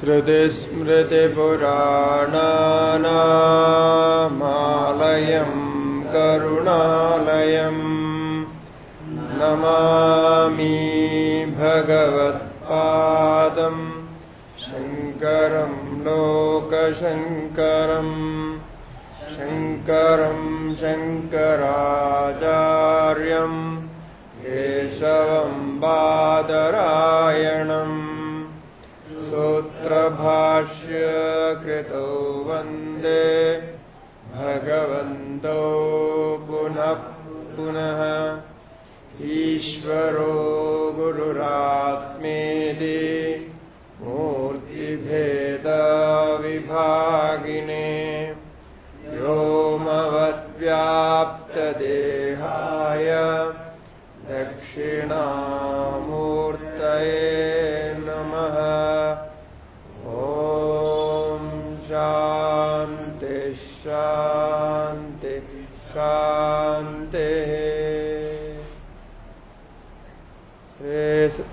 श्रुतिस्मृतिपुराणानामालयम् करुणालयम् नमामि भगवत्पादम् शङ्करम् लोकशङ्करम् शङ्करम् शङ्कराचार्यम् केशवम् बादरायणम् सूत्रभाष्य कृत वंदे भगवन्तो पुनः पुनः ईश्वरो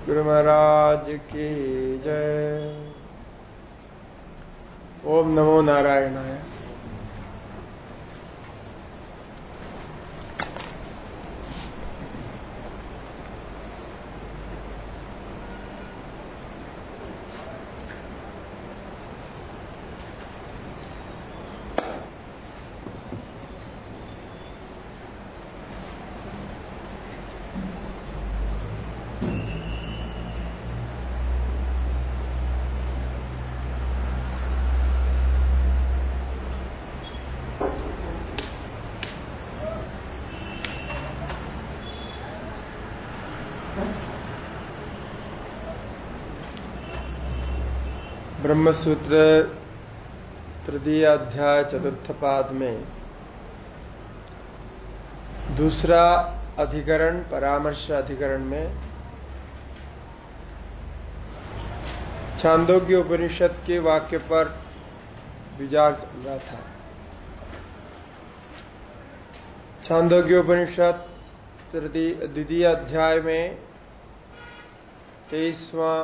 सद्गुरु महाराज की जय। ओम नमो नारायणाय। ब्रह्मसूत्र तृतीय अध्याय चतुर्थ पाद में दूसरा अधिकरण, परामर्श अधिकरण में छांदोग्य उपनिषद के वाक्य पर विचार चल रहा था। छांदोग्य उपनिषद द्वितीय अध्याय में तेईसवां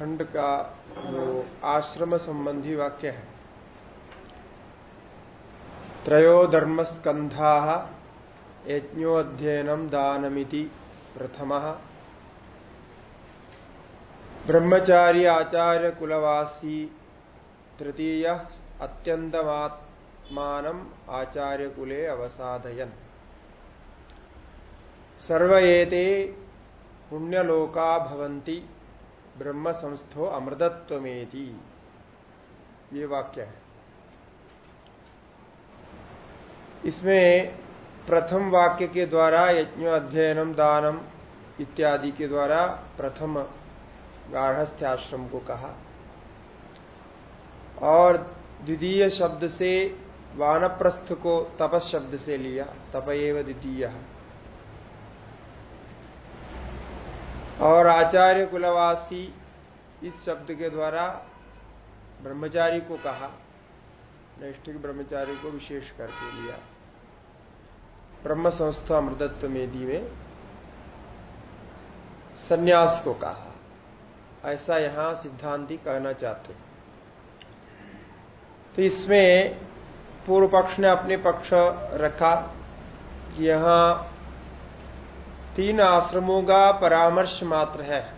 खंड का जो आश्रम संबंधी वाक्य है। त्रयो धर्मस्कंधा यज्ञोध्ययनम दानमिति प्रथम। ब्रह्मचारी आचार्य कुलवासी तृतीय अत्यंतमात्मान आचार्य कुले अवसादयन। सर्व एते पुण्यलोका भवन्ति। ब्रह्म संस्थो अमृतत्वमेति। ये वाक्य है। इसमें प्रथम वाक्य के द्वारा यज्ञ अध्ययनम दानम इत्यादि के द्वारा प्रथम गाढ़स्थ्य आश्रम को कहा। और द्वितीय शब्द से वानप्रस्थ को तपस शब्द से लिया। तपएव द्वितीय। और आचार्य कुलवासी इस शब्द के द्वारा ब्रह्मचारी को कहा नैष्ठिक ब्रह्मचारी को विशेष करके लिया। ब्रह्म संस्था अमृतत्व मेदी में सन्यास को कहा। ऐसा यहाँ सिद्धांति कहना चाहते तो इसमें पूर्व पक्ष ने अपने पक्ष रखा कि यहाँ तीन आश्रमों का परामर्श मात्र है।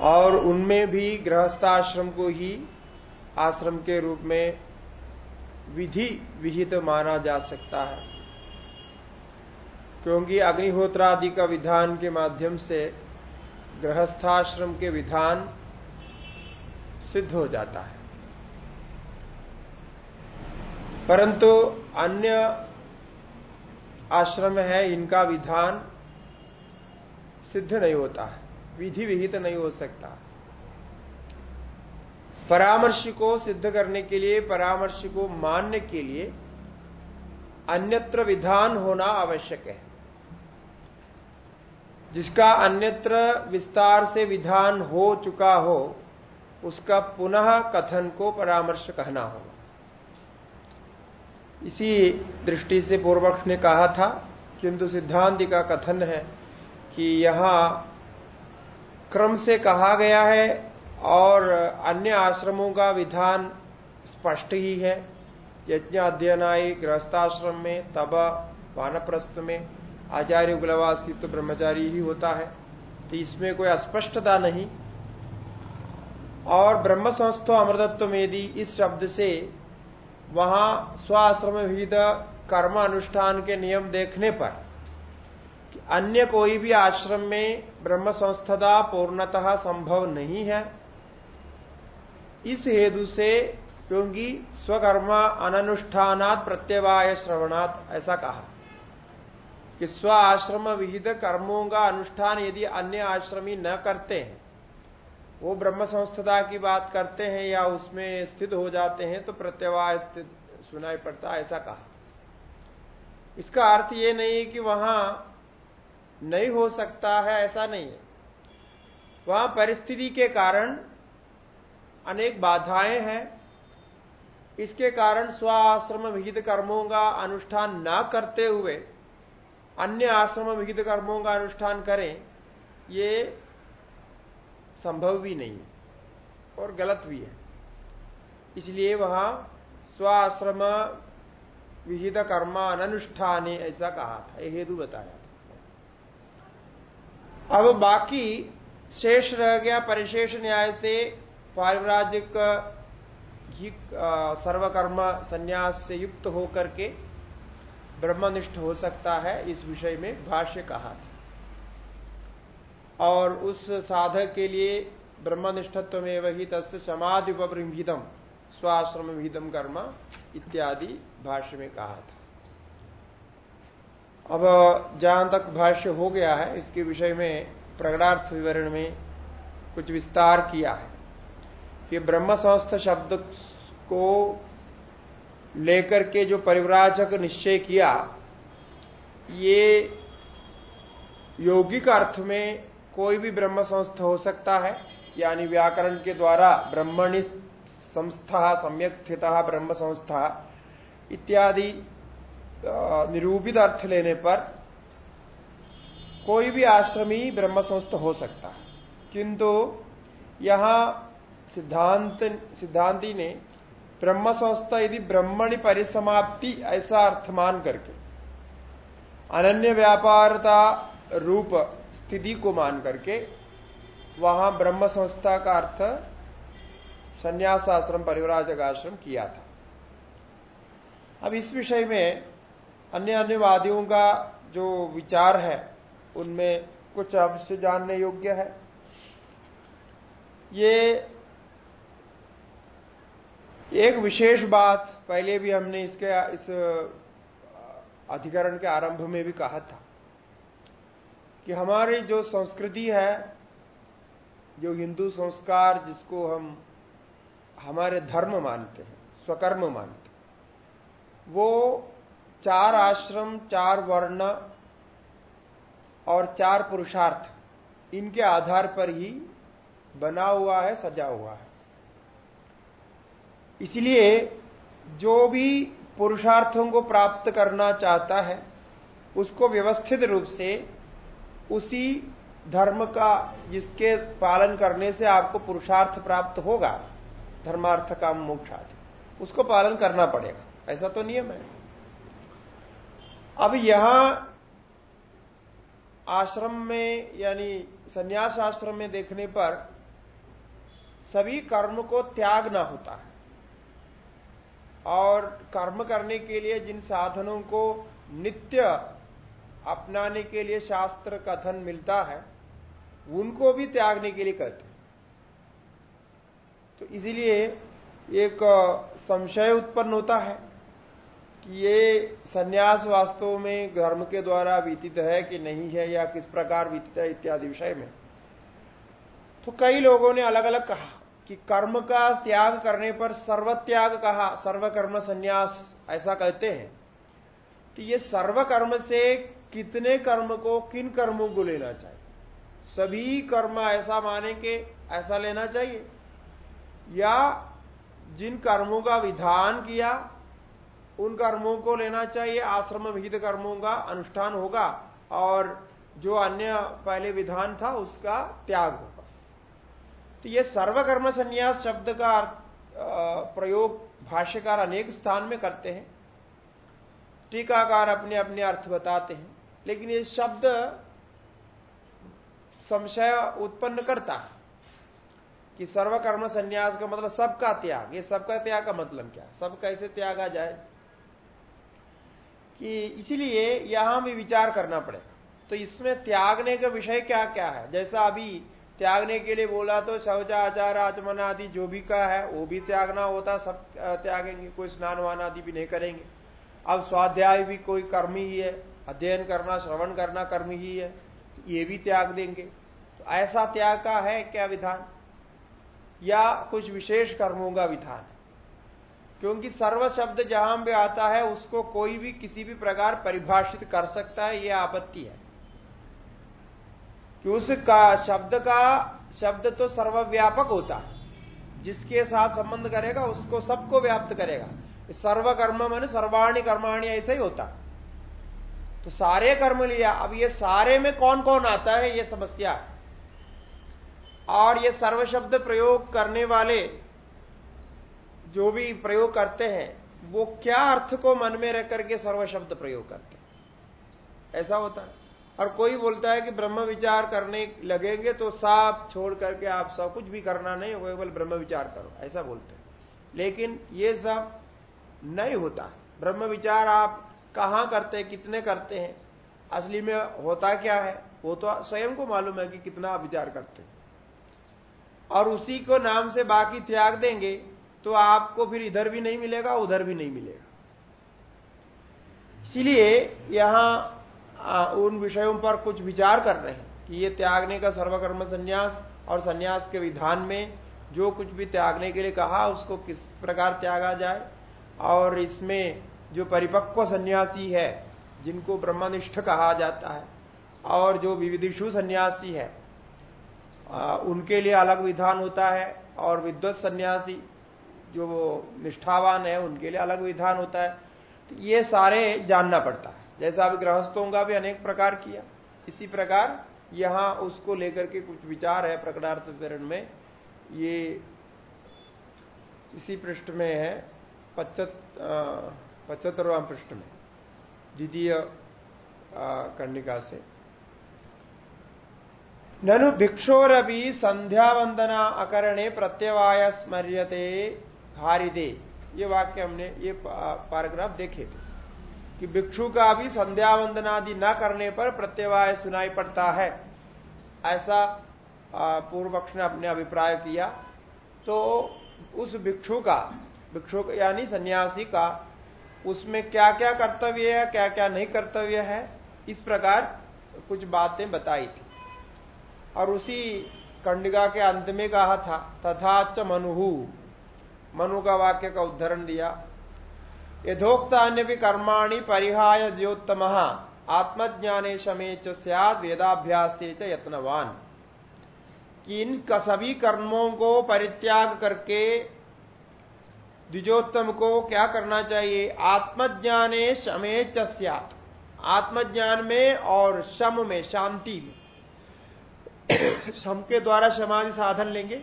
और उनमें भी गृहस्थाश्रम को ही आश्रम के रूप में विधि विहित माना जा सकता है। क्योंकि अग्निहोत्रादि का विधान के माध्यम से गृहस्थाश्रम के विधान सिद्ध हो जाता है। परंतु अन्य आश्रम है, इनका विधान सिद्ध नहीं होता है, विधि विहित नहीं हो सकता। परामर्श को सिद्ध करने के लिए, परामर्श को मानने के लिए अन्यत्र विधान होना आवश्यक है। जिसका अन्यत्र विस्तार से विधान हो चुका हो, उसका पुनः कथन को परामर्श कहना होगा। इसी दृष्टि से पूर्वक्ष ने कहा था, किंतु सिद्धांत का कथन है कि यहाँ क्रम से कहा गया है और अन्य आश्रमों का विधान स्पष्ट ही है। यज्ञ अध्ययनाई गृहस्थाश्रम में, तब वानप्रस्थ में, आचार्य गुलवासी तो ब्रह्मचारी ही होता है। तो इसमें कोई अस्पष्टता नहीं। और ब्रह्म संस्थो अमृतत्व मेदी इस शब्द से वहाँ स्वाश्रम विविध कर्म अनुष्ठान के नियम देखने पर अन्य कोई भी आश्रम में ब्रह्म संस्थता पूर्णतः संभव नहीं है। इस हेतु से क्योंकि स्वकर्म अनुष्ठानात प्रत्यवाय श्रवणात्, ऐसा कहा। कि स्व आश्रम विहित कर्मों का अनुष्ठान यदि अन्य आश्रमी न करते हैं वो ब्रह्म संस्थता की बात करते हैं या उसमें स्थित हो जाते हैं तो प्रत्यवाय स्थित सुनाई पड़ता ऐसा कहा। इसका अर्थ ये नहीं कि वहाँ नहीं हो सकता है, ऐसा नहीं है। वहाँ परिस्थिति के कारण अनेक बाधाएँ हैं। इसके कारण स्व आश्रम विहित कर्मों का अनुष्ठान न करते हुए अन्य आश्रम विहित कर्मों का अनुष्ठान करें, ये संभव भी नहीं है और गलत भी है। इसलिए वहाँ स्वाश्रम विहित कर्मा अनुष्ठान ऐसा कहा था यह हेतु बताया था। अब बाकी शेष रह गया परिशेष न्याय से पारिवराजिक सर्वकर्म संन्यास से युक्त होकर के ब्रह्मनिष्ठ हो सकता है, इस विषय में भाष्य कहा था। और उस साधक के लिए ब्रह्मनिष्ठत्व में वही तस् समाधि उपबृंभिदम स्वाश्रम विहितम कर्म इत्यादि भाष्य में कहा था। अब जहाँ तक भाष्य हो गया है, इसके विषय में प्रगणार्थ विवरण में कुछ विस्तार किया है कि ब्रह्म संस्थ शब्द को लेकर के जो परिवराजक निश्चय किया, ये यौगिक अर्थ में कोई भी ब्रह्म संस्थ हो सकता है, यानी व्याकरण के द्वारा ब्रह्मणि संस्था, सम्यक स्थित ब्रह्म संस्था, इत्यादि निरूपित अर्थ लेने पर कोई भी आश्रमी ब्रह्म संस्थ हो सकता है। किंतु यहाँ सिद्धांत, सिद्धांति ने ब्रह्म संस्था यदि ब्रह्मणि परिसमाप्ति ऐसा अर्थ मान करके अनन्य व्यापारता रूप स्थिति को मान करके, वहाँ ब्रह्म संस्था का अर्थ संन्यास आश्रम परिवराजक आश्रम किया था। अब इस विषय में अन्य अन्य वादियों का जो विचार है, उनमें कुछ अवश्य जानने योग्य है। ये एक विशेष बात पहले भी हमने इसके, इस अधिकरण के आरंभ में भी कहा था। कि हमारी जो संस्कृति है, जो हिंदू संस्कार जिसको हम हमारे धर्म मानते हैं, स्वकर्म मानते हैं, वो चार आश्रम, चार वर्ण और चार पुरुषार्थ इनके आधार पर ही बना हुआ है, सजा हुआ है। इसलिए जो भी पुरुषार्थों को प्राप्त करना चाहता है, उसको व्यवस्थित रूप से उसी धर्म का जिसके पालन करने से आपको पुरुषार्थ प्राप्त होगा, धर्मार्थ का मोक्ष आदि उसको पालन करना पड़ेगा। ऐसा तो नियम है। अब यहाँ आश्रम में, यानी संन्यास आश्रम में देखने पर सभी कर्म को त्याग ना होता है। और कर्म करने के लिए जिन साधनों को नित्य अपनाने के लिए शास्त्र कथन मिलता है, उनको भी त्यागने के लिए कहते तो इसीलिए एक संशय उत्पन्न होता है कि ये सन्यास वास्तव में धर्म के द्वारा व्यतीत है कि नहीं है या किस प्रकार व्यतीत है इत्यादि विषय में। तो कई लोगों ने अलग अलग कहा कि कर्म का त्याग करने पर सर्वत्याग कहा, सर्वकर्म संन्यास, ऐसा कहते हैं। तो ये सर्वकर्म से कितने कर्म को किन कर्मों को लेना चाहिए? सभी कर्म ऐसा माने के ऐसा लेना चाहिए। या जिन कर्मों का विधान किया, उन कर्मों को लेना चाहिए, आश्रम विहित कर्मों का अनुष्ठान होगा और जो अन्य पहले विधान था उसका त्याग होगा। तो ये सर्वकर्म संन्यास शब्द का प्रयोग भाष्यकार अनेक स्थान में करते हैं। टीकाकार अपने अपने अर्थ बताते हैं। लेकिन ये शब्द संशय उत्पन्न करता है कि सर्वकर्म संन्यास का मतलब सबका त्याग। ये सबका त्याग का मतलब क्या सब कैसे त्यागा जाए? कि इसलिए यहाँ भी विचार करना पड़ेगा। तो इसमें त्यागने का विषय क्या क्या है? जैसा अभी त्यागने के लिए बोला तो शौचा आचार आचमन आदि जो भी का है, वो भी त्यागना होता, सब त्यागेंगे, कोई स्नान वान आदि भी नहीं करेंगे। अब स्वाध्याय भी कोई कर्म ही है। अध्ययन करना, श्रवण करना कर्म ही है तो ये भी त्याग देंगे। तो ऐसा त्याग का है क्या विधान? या कुछ विशेष कर्मों का विधान है? क्योंकि सर्व शब्द जहाँ भी आता है, उसको कोई भी किसी भी प्रकार परिभाषित कर सकता है यह आपत्ति है। कि उस का, शब्द का, शब्द तो सर्वव्यापक होता है। जिसके साथ संबंध करेगा, उसको सबको व्याप्त करेगा। सर्वकर्म मन सर्वाणी कर्माणी, ऐसा ही होता। तो सारे कर्म लिया। अब ये सारे में कौन कौन आता है, ये समस्या। है और ये सर्व शब्द प्रयोग करने वाले जो भी प्रयोग करते हैं, वो क्या अर्थ को मन में रख करके सर्व शब्द प्रयोग करते हैं? ऐसा होता है। और कोई बोलता है कि ब्रह्म विचार करने लगेंगे तो साफ़ छोड़ करके आप सब कुछ भी करना नहीं, वो केवल ब्रह्म विचार करो। ऐसा बोलते हैं। लेकिन ये सब नहीं होता। ब्रह्म विचार आप कहाँ करते हैं, कितने करते हैं, असली में होता क्या है, वो तो स्वयं को मालूम है कि कितना विचार करते हैं। और उसी को नाम से बाकी त्याग देंगे तो आपको फिर इधर भी नहीं मिलेगा, उधर भी नहीं मिलेगा। इसलिए यहाँ उन विषयों पर कुछ विचार कर रहे हैं कि ये त्यागने का सर्वकर्म संन्यास और संन्यास के विधान में जो कुछ भी त्यागने के लिए कहा, उसको किस प्रकार त्यागा जाए, और इसमें जो परिपक्व सन्यासी है, जिनको ब्रह्मनिष्ठ कहा जाता है, और जो विविधिशु सन्यासी है उनके लिए अलग विधान होता है, और विद्वत सन्यासी जो निष्ठावान है, उनके लिए अलग विधान होता है। तो ये सारे जानना पड़ता है। जैसा अभी गृहस्थों का भी अनेक प्रकार किया। इसी प्रकार यहाँ उसको लेकर के कुछ विचार है प्रकटार्थ चरण में। ये इसी पृष्ठ में है। पचहत्तरवा पृष्ठ में द्वितीय कर्णिका से ननु भिक्षोरभी संध्या वंदना अकरणे प्रत्यवाय स्मर्यते हारिदे ये वाक्य हमने, ये पैराग्राफ देखे थे कि भिक्षु का भी संध्या वंदनादि न करने पर प्रत्यवाय सुनाई पड़ता है। ऐसा पूर्व पक्ष ने अपने अभिप्राय किया। तो उस भिक्षु का, भिक्षु, यानी सन्यासी का उसमें क्या क्या कर्तव्य है क्या क्या नहीं कर्तव्य है, इस प्रकार कुछ बातें बताई थी। और उसी कंडिका के अंत में कहा था, तथा च मनुहु। मनु का वाक्य का उदाहरण दिया। यथोक्ता अन्य भी कर्माणी परिहाय द्योत्तम आत्मज्ञाने शमे चद वेदाभ्यास से यत्नवान। कि इन सभी कर्मों को परित्याग करके द्विजोत्तम को क्या करना चाहिए? आत्मज्ञाने शमे चस्यात आत्मज्ञान में और शम में, शांति में। सम के द्वारा समाधि साधन लेंगे।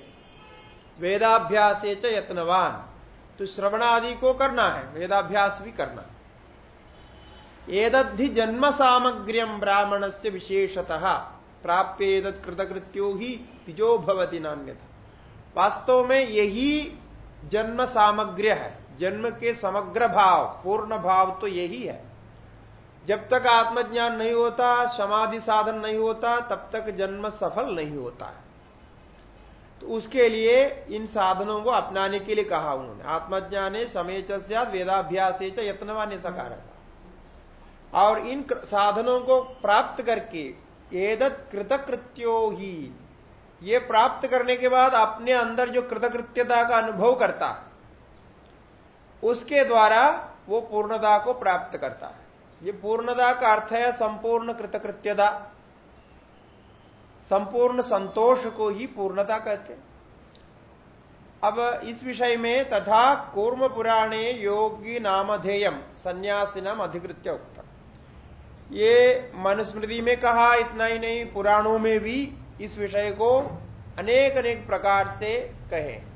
वेदाभ्यास यत्नवान। तो श्रवण आदि को करना है, वेदाभ्यास भी करना। एदद्धि जन्म सामग्र्यम ब्राह्मण से विशेषतः। प्राप्य कृतकृत्यो ही तिजो भवती नान्य वास्तव में यही जन्म सामग्र्य है। जन्म के समग्र भाव, पूर्ण भाव तो यही है। जब तक आत्मज्ञान नहीं होता, समाधि साधन नहीं होता, तब तक जन्म सफल नहीं होता है। तो उसके लिए इन साधनों को अपनाने के लिए कहा उन्होंने। आत्मज्ञाने समय वेदाभ्यास यत्नवान सकार। और इन साधनों को प्राप्त करके एदत कृतकृत्यो ही ये प्राप्त करने के बाद अपने अंदर जो कृतकृत्यता का अनुभव करता है, उसके द्वारा वो पूर्णता को प्राप्त करता है। ये पूर्णता का अर्थ है संपूर्ण कृतकृत्यता। संपूर्ण संतोष को ही पूर्णता कहते अब इस विषय में तथा कूर्म पुराणे योगी नामधेयम सन्यासी नाम अधिकृत्य उक्त ये मनुस्मृति में कहा, इतना ही नहीं, पुराणों में भी इस विषय को अनेक अनेक प्रकार से कहे।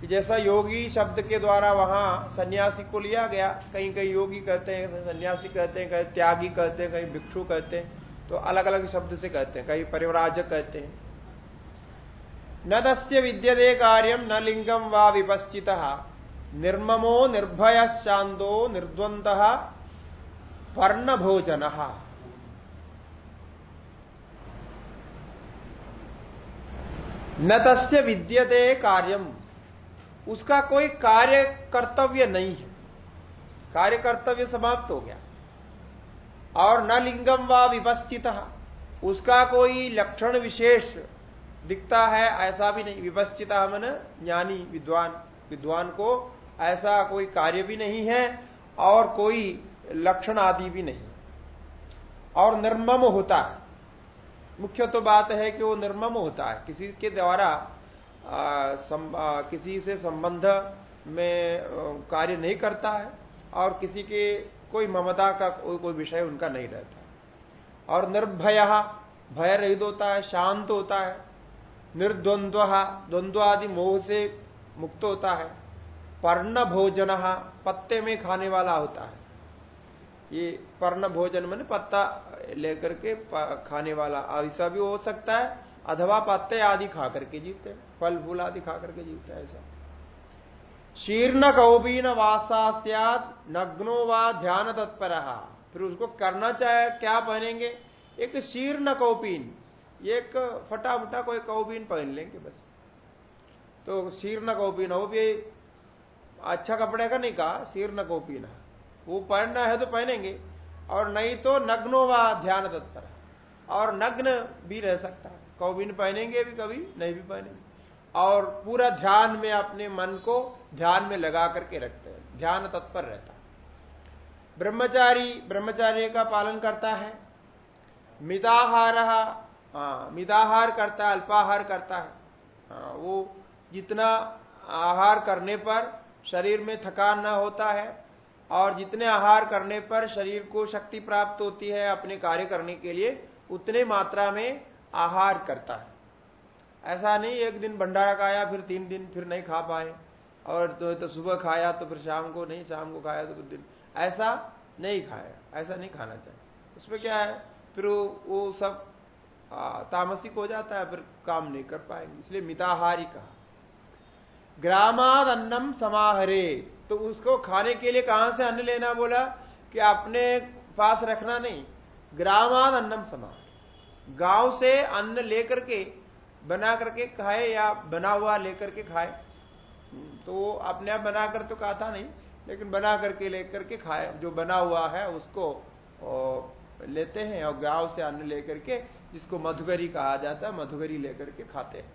कि जैसा योगी शब्द के द्वारा वहाँ सन्यासी को लिया गया कहीं कहीं योगी कहते हैं सन्यासी कहते हैं, कहीं त्यागी कहते हैं, कहीं भिक्षु कहते हैं तो अलग अलग शब्द से कहते हैं, कहीं परिवराजक कहते हैं। न दस्य विद्यते कार्यम न लिंगम व विपश्चित, निर्ममो निर्भय शांदो निर्द्वंद पर्ण भोजन न तस्य विद्यते कार्यम उसका कोई कार्य कर्तव्य नहीं है। कार्य कर्तव्य समाप्त हो गया। और न लिंगम व विपस्थित उसका कोई लक्षण विशेष दिखता है, ऐसा भी नहीं। विपस्थित मन ज्ञानी, विद्वान विद्वान को ऐसा कोई कार्य भी नहीं है और कोई लक्षण आदि भी नहीं। और निर्मम होता है। मुख्य तो बात है कि वो निर्मम होता है। किसी के द्वारा किसी से संबंध में कार्य नहीं करता है और किसी के कोई ममता का कोई कोई विषय उनका नहीं रहता। और निर्भय भय रहित होता है, शांत होता है, निर्द्वंद्व द्वंद्व आदि मोह से मुक्त होता है पर्ण भोजन पत्ते में खाने वाला होता है। ये पर्ण भोजन मैंने पत्ता लेकर के खाने वाला ऐसा भी हो सकता है अथवा पत्ते आदि खा करके जीते फल फूल आदि खा करके जीते ऐसा। शीर्ण कौबीन वासा नग्नो व ध्यान तत्पर। फिर उसको करना चाहे, क्या पहनेंगे? एक शीर्ण कौपीन एक फटा फटा कोई कौबीन पहन लेंगे बस। तो शीर्ण कौपीन वो भी अच्छा कपड़े का नहीं कहा शीर्ण कौपीन वो पहनना है तो पहनेंगे। और नहीं तो नग्नो व ध्यान तत्पर और नग्न भी रह सकता है। कौबीन पहनेंगे भी कभी नहीं भी पहनेंगे। और पूरा ध्यान में अपने मन को ध्यान में लगा करके रखते हैं। ध्यान तत्पर रहता है। ब्रह्मचारी ब्रह्मचार्य का पालन करता है। मिताहार हाँ मिताहार करता है अल्पाहार करता है। हाँ, वो जितना आहार करने पर शरीर में थकान ना होता है और जितने आहार करने पर शरीर को शक्ति प्राप्त होती है अपने कार्य करने के लिए उतने मात्रा में आहार करता है। ऐसा नहीं एक दिन भंडारा खाया फिर तीन दिन फिर नहीं खा पाए और तो, तो सुबह खाया तो फिर शाम को नहीं शाम को खाया तो दिन। ऐसा नहीं खाया ऐसा नहीं खाना चाहिए। उसमें क्या है फिर वो सब तामसिक हो जाता है फिर काम नहीं कर पाएँगे। इसलिए मिताहारी कहा। ग्रामाद अन्नम समाहरे। तो उसको खाने के लिए कहाँ से अन्न लेना बोला कि अपने पास रखना नहीं ग्रामान अन्नम समान। गाँव से अन्न लेकर के, बना करके खाए या बना हुआ लेकर के खाए। तो वो अपने आप बनाकर तो कहा था नहीं, लेकिन बना करके लेकर के खाए। जो बना हुआ है उसको लेते हैं और गाँव से अन्न लेकर के, जिसको मधुगरी कहा जाता है मधुगरी लेकर के खाते हैं।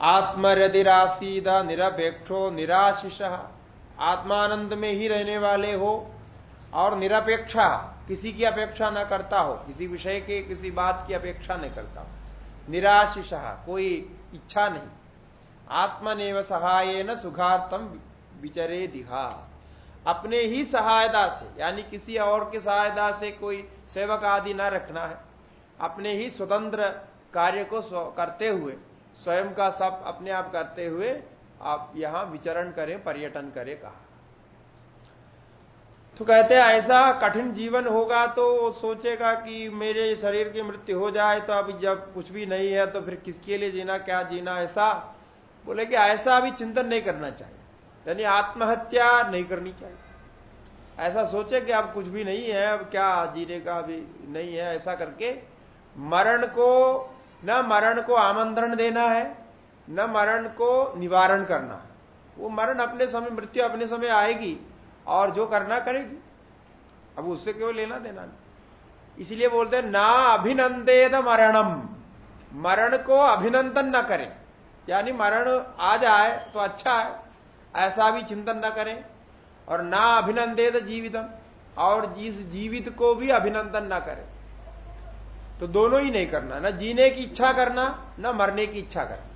आत्मरदिरासीदा निरपेक्षो, निराशिष। आत्मानंद में ही रहने वाले हो और निरपेक्षा, किसी की अपेक्षा न करता हो, किसी विषय के, किसी बात की अपेक्षा नहीं करता हो। निराशिष, कोई इच्छा नहीं। आत्मनेव सहाय न सुखार्थम विचरे दिहा। अपने ही सहायता से, यानी किसी और की सहायता से कोई सेवक आदि न रखना है। अपने ही स्वतंत्र कार्य को करते हुए स्वयं का सब अपने आप करते हुए आप यहाँ विचरण करें, पर्यटन करें, कहा। तो कहते हैं, ऐसा कठिन जीवन होगा तो सोचेगा कि मेरे शरीर की मृत्यु हो जाए तो अभी जब कुछ भी नहीं है तो फिर किसके लिए जीना, क्या जीना, ऐसा बोले कि ऐसा अभी चिंतन नहीं करना चाहिए। यानी आत्महत्या नहीं करनी चाहिए। ऐसा सोचे कि अब कुछ भी नहीं है, अब क्या जीने का अभी नहीं है, ऐसा करके मरण को न मरण को आमंत्रण देना है, न मरण को निवारण करना है। वो मरण अपने समय, मृत्यु अपने समय आएगी और जो करना करेगी। अब उससे क्यों लेना देना नहीं। इसलिए बोलते हैं, ना अभिनंदेद मरणम। मरण को अभिनंदन न करें। यानी मरण आ जाए तो अच्छा है, ऐसा भी चिंतन न करें। और ना अभिनंदेद जीवितम, और जिस जीवित को भी अभिनंदन ना करें। तो दोनों ही नहीं करना, ना जीने की इच्छा करना, ना मरने की इच्छा करना।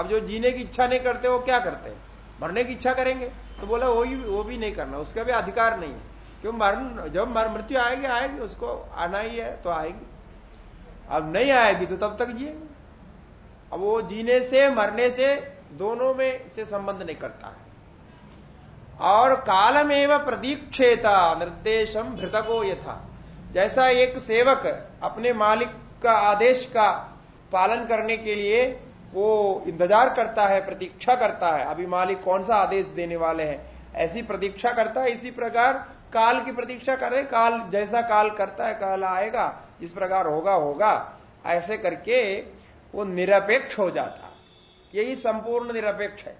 अब जो जीने की इच्छा नहीं करते, वो क्या करते हैं? मरने की इच्छा करेंगे। तो बोला, वो ही, वो भी नहीं करना, उसका भी अधिकार नहीं है। क्यों मरण जब मर, मृत्यु आएगी आएगी, उसको आना ही है तो आएगी। अब नहीं आएगी तो तब तक जिएँगे। अब वो जीने से, मरने से, दोनों में से संबंध नहीं करता है। और कालमेव प्रदीक्षेता निर्देशम भृतको यथा। जैसा एक सेवक अपने मालिक का आदेश का पालन करने के लिए वो इंतज़ार करता है, प्रतीक्षा करता है, अभी मालिक कौन सा आदेश देने वाले हैं? ऐसी प्रतीक्षा करता है, इसी प्रकार काल की प्रतीक्षा करे काल जैसा काल करता है, काल आएगा, जिस प्रकार होगा होगा, ऐसे करके वो निरपेक्ष हो जाता। यही संपूर्ण निरपेक्ष है।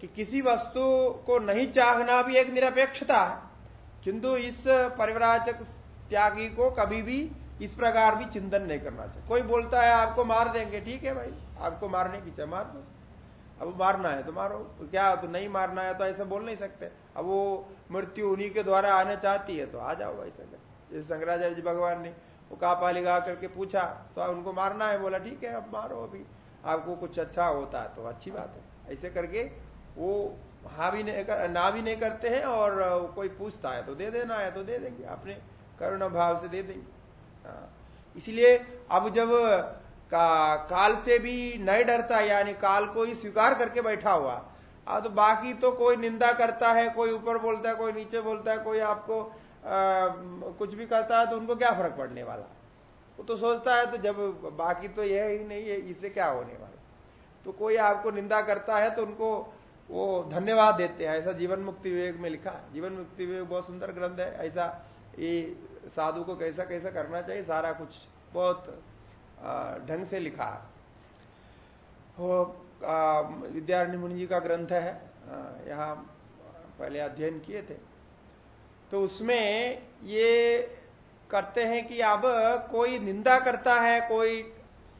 कि किसी वस्तु को नहीं चाहना भी एक निरपेक्षता है। किंतु इस परिवराजक त्यागी को कभी भी इस प्रकार भी चिंतन नहीं करना चाहिए। कोई बोलता है, आपको मार देंगे। ठीक है भाई, आपको मारने की चाहे मार दो। अब मारना है तो मारो। तो क्या तो नहीं मारना है तो ऐसा बोल नहीं सकते। अब वो मृत्यु उन्हीं के द्वारा आना चाहती है तो आ जाओ ऐसा जैसे शंकराचार्य जी भगवान ने वो कापा लिगा करके पूछा तो उनको मारना है, बोला, ठीक है, अब मारो अभी। आपको कुछ अच्छा होता है तो अच्छी बात है। ऐसे करके वो हाँ भी नहीं कर, ना भी नहीं करते हैं और कोई पूछता है तो दे देना है तो दे देंगे अपने करुणा भाव से दे देंगे हाँ। इसलिए अब जब का, काल से भी नहीं डरता यानी काल को ही स्वीकार करके बैठा हुआ अब तो बाकी तो कोई निंदा करता है कोई ऊपर बोलता है कोई नीचे बोलता है कोई आपको आ, कुछ भी करता है तो उनको क्या फ़र्क पड़ने वाला वो तो सोचता है तो जब बाकी तो यह ही नहीं है इससे क्या होने वाला तो कोई आपको निंदा करता है तो उनको वो धन्यवाद देते हैं। ऐसा जीवन मुक्ति विवेक में लिखा जीवन मुक्ति विवेक बहुत सुंदर ग्रंथ है। ऐसा ये साधु को कैसा कैसा करना चाहिए, सारा कुछ बहुत ढंग से लिखा वो विद्यारण्य मुनि जी का ग्रंथ है। यहाँ पहले अध्ययन किए थे। तो उसमें ये करते हैं कि अब कोई निंदा करता है, कोई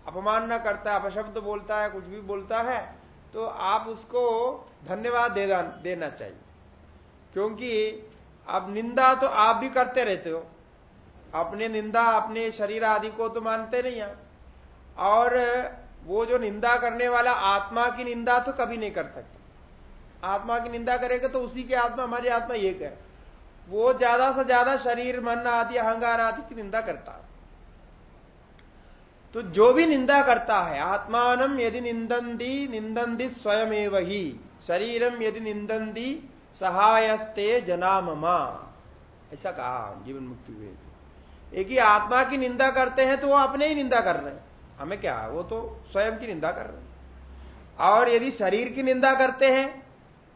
अपमानना करता है, अपशब्द बोलता है, कुछ भी बोलता है तो आप उसको धन्यवाद दे देना चाहिए। क्योंकि अब निंदा तो आप भी करते रहते हो। अपने निंदा, अपने शरीर आदि को तो मानते नहीं आप। और वो जो निंदा करने वाला आत्मा की निंदा तो कभी नहीं कर सकते। आत्मा की निंदा करेगा तो उसी की आत्मा, हमारी आत्मा एक है वो ज़्यादा से ज़्यादा शरीर, मन आदि, अहंकार आदि की निंदा करता तो जो भी निंदा करता है, आत्मान यदि निंदंदी निंदंदी स्वयं ही। शरीरम यदि निंदंदी सहायस्ते जनाममा। ऐसा कहा जीवन मुक्ति हुए। एक ही आत्मा की निंदा करते हैं तो वो अपने ही निंदा कर रहे हैं। हमें क्या, वो तो स्वयं की निंदा कर रहे हैं। और यदि शरीर की निंदा करते हैं,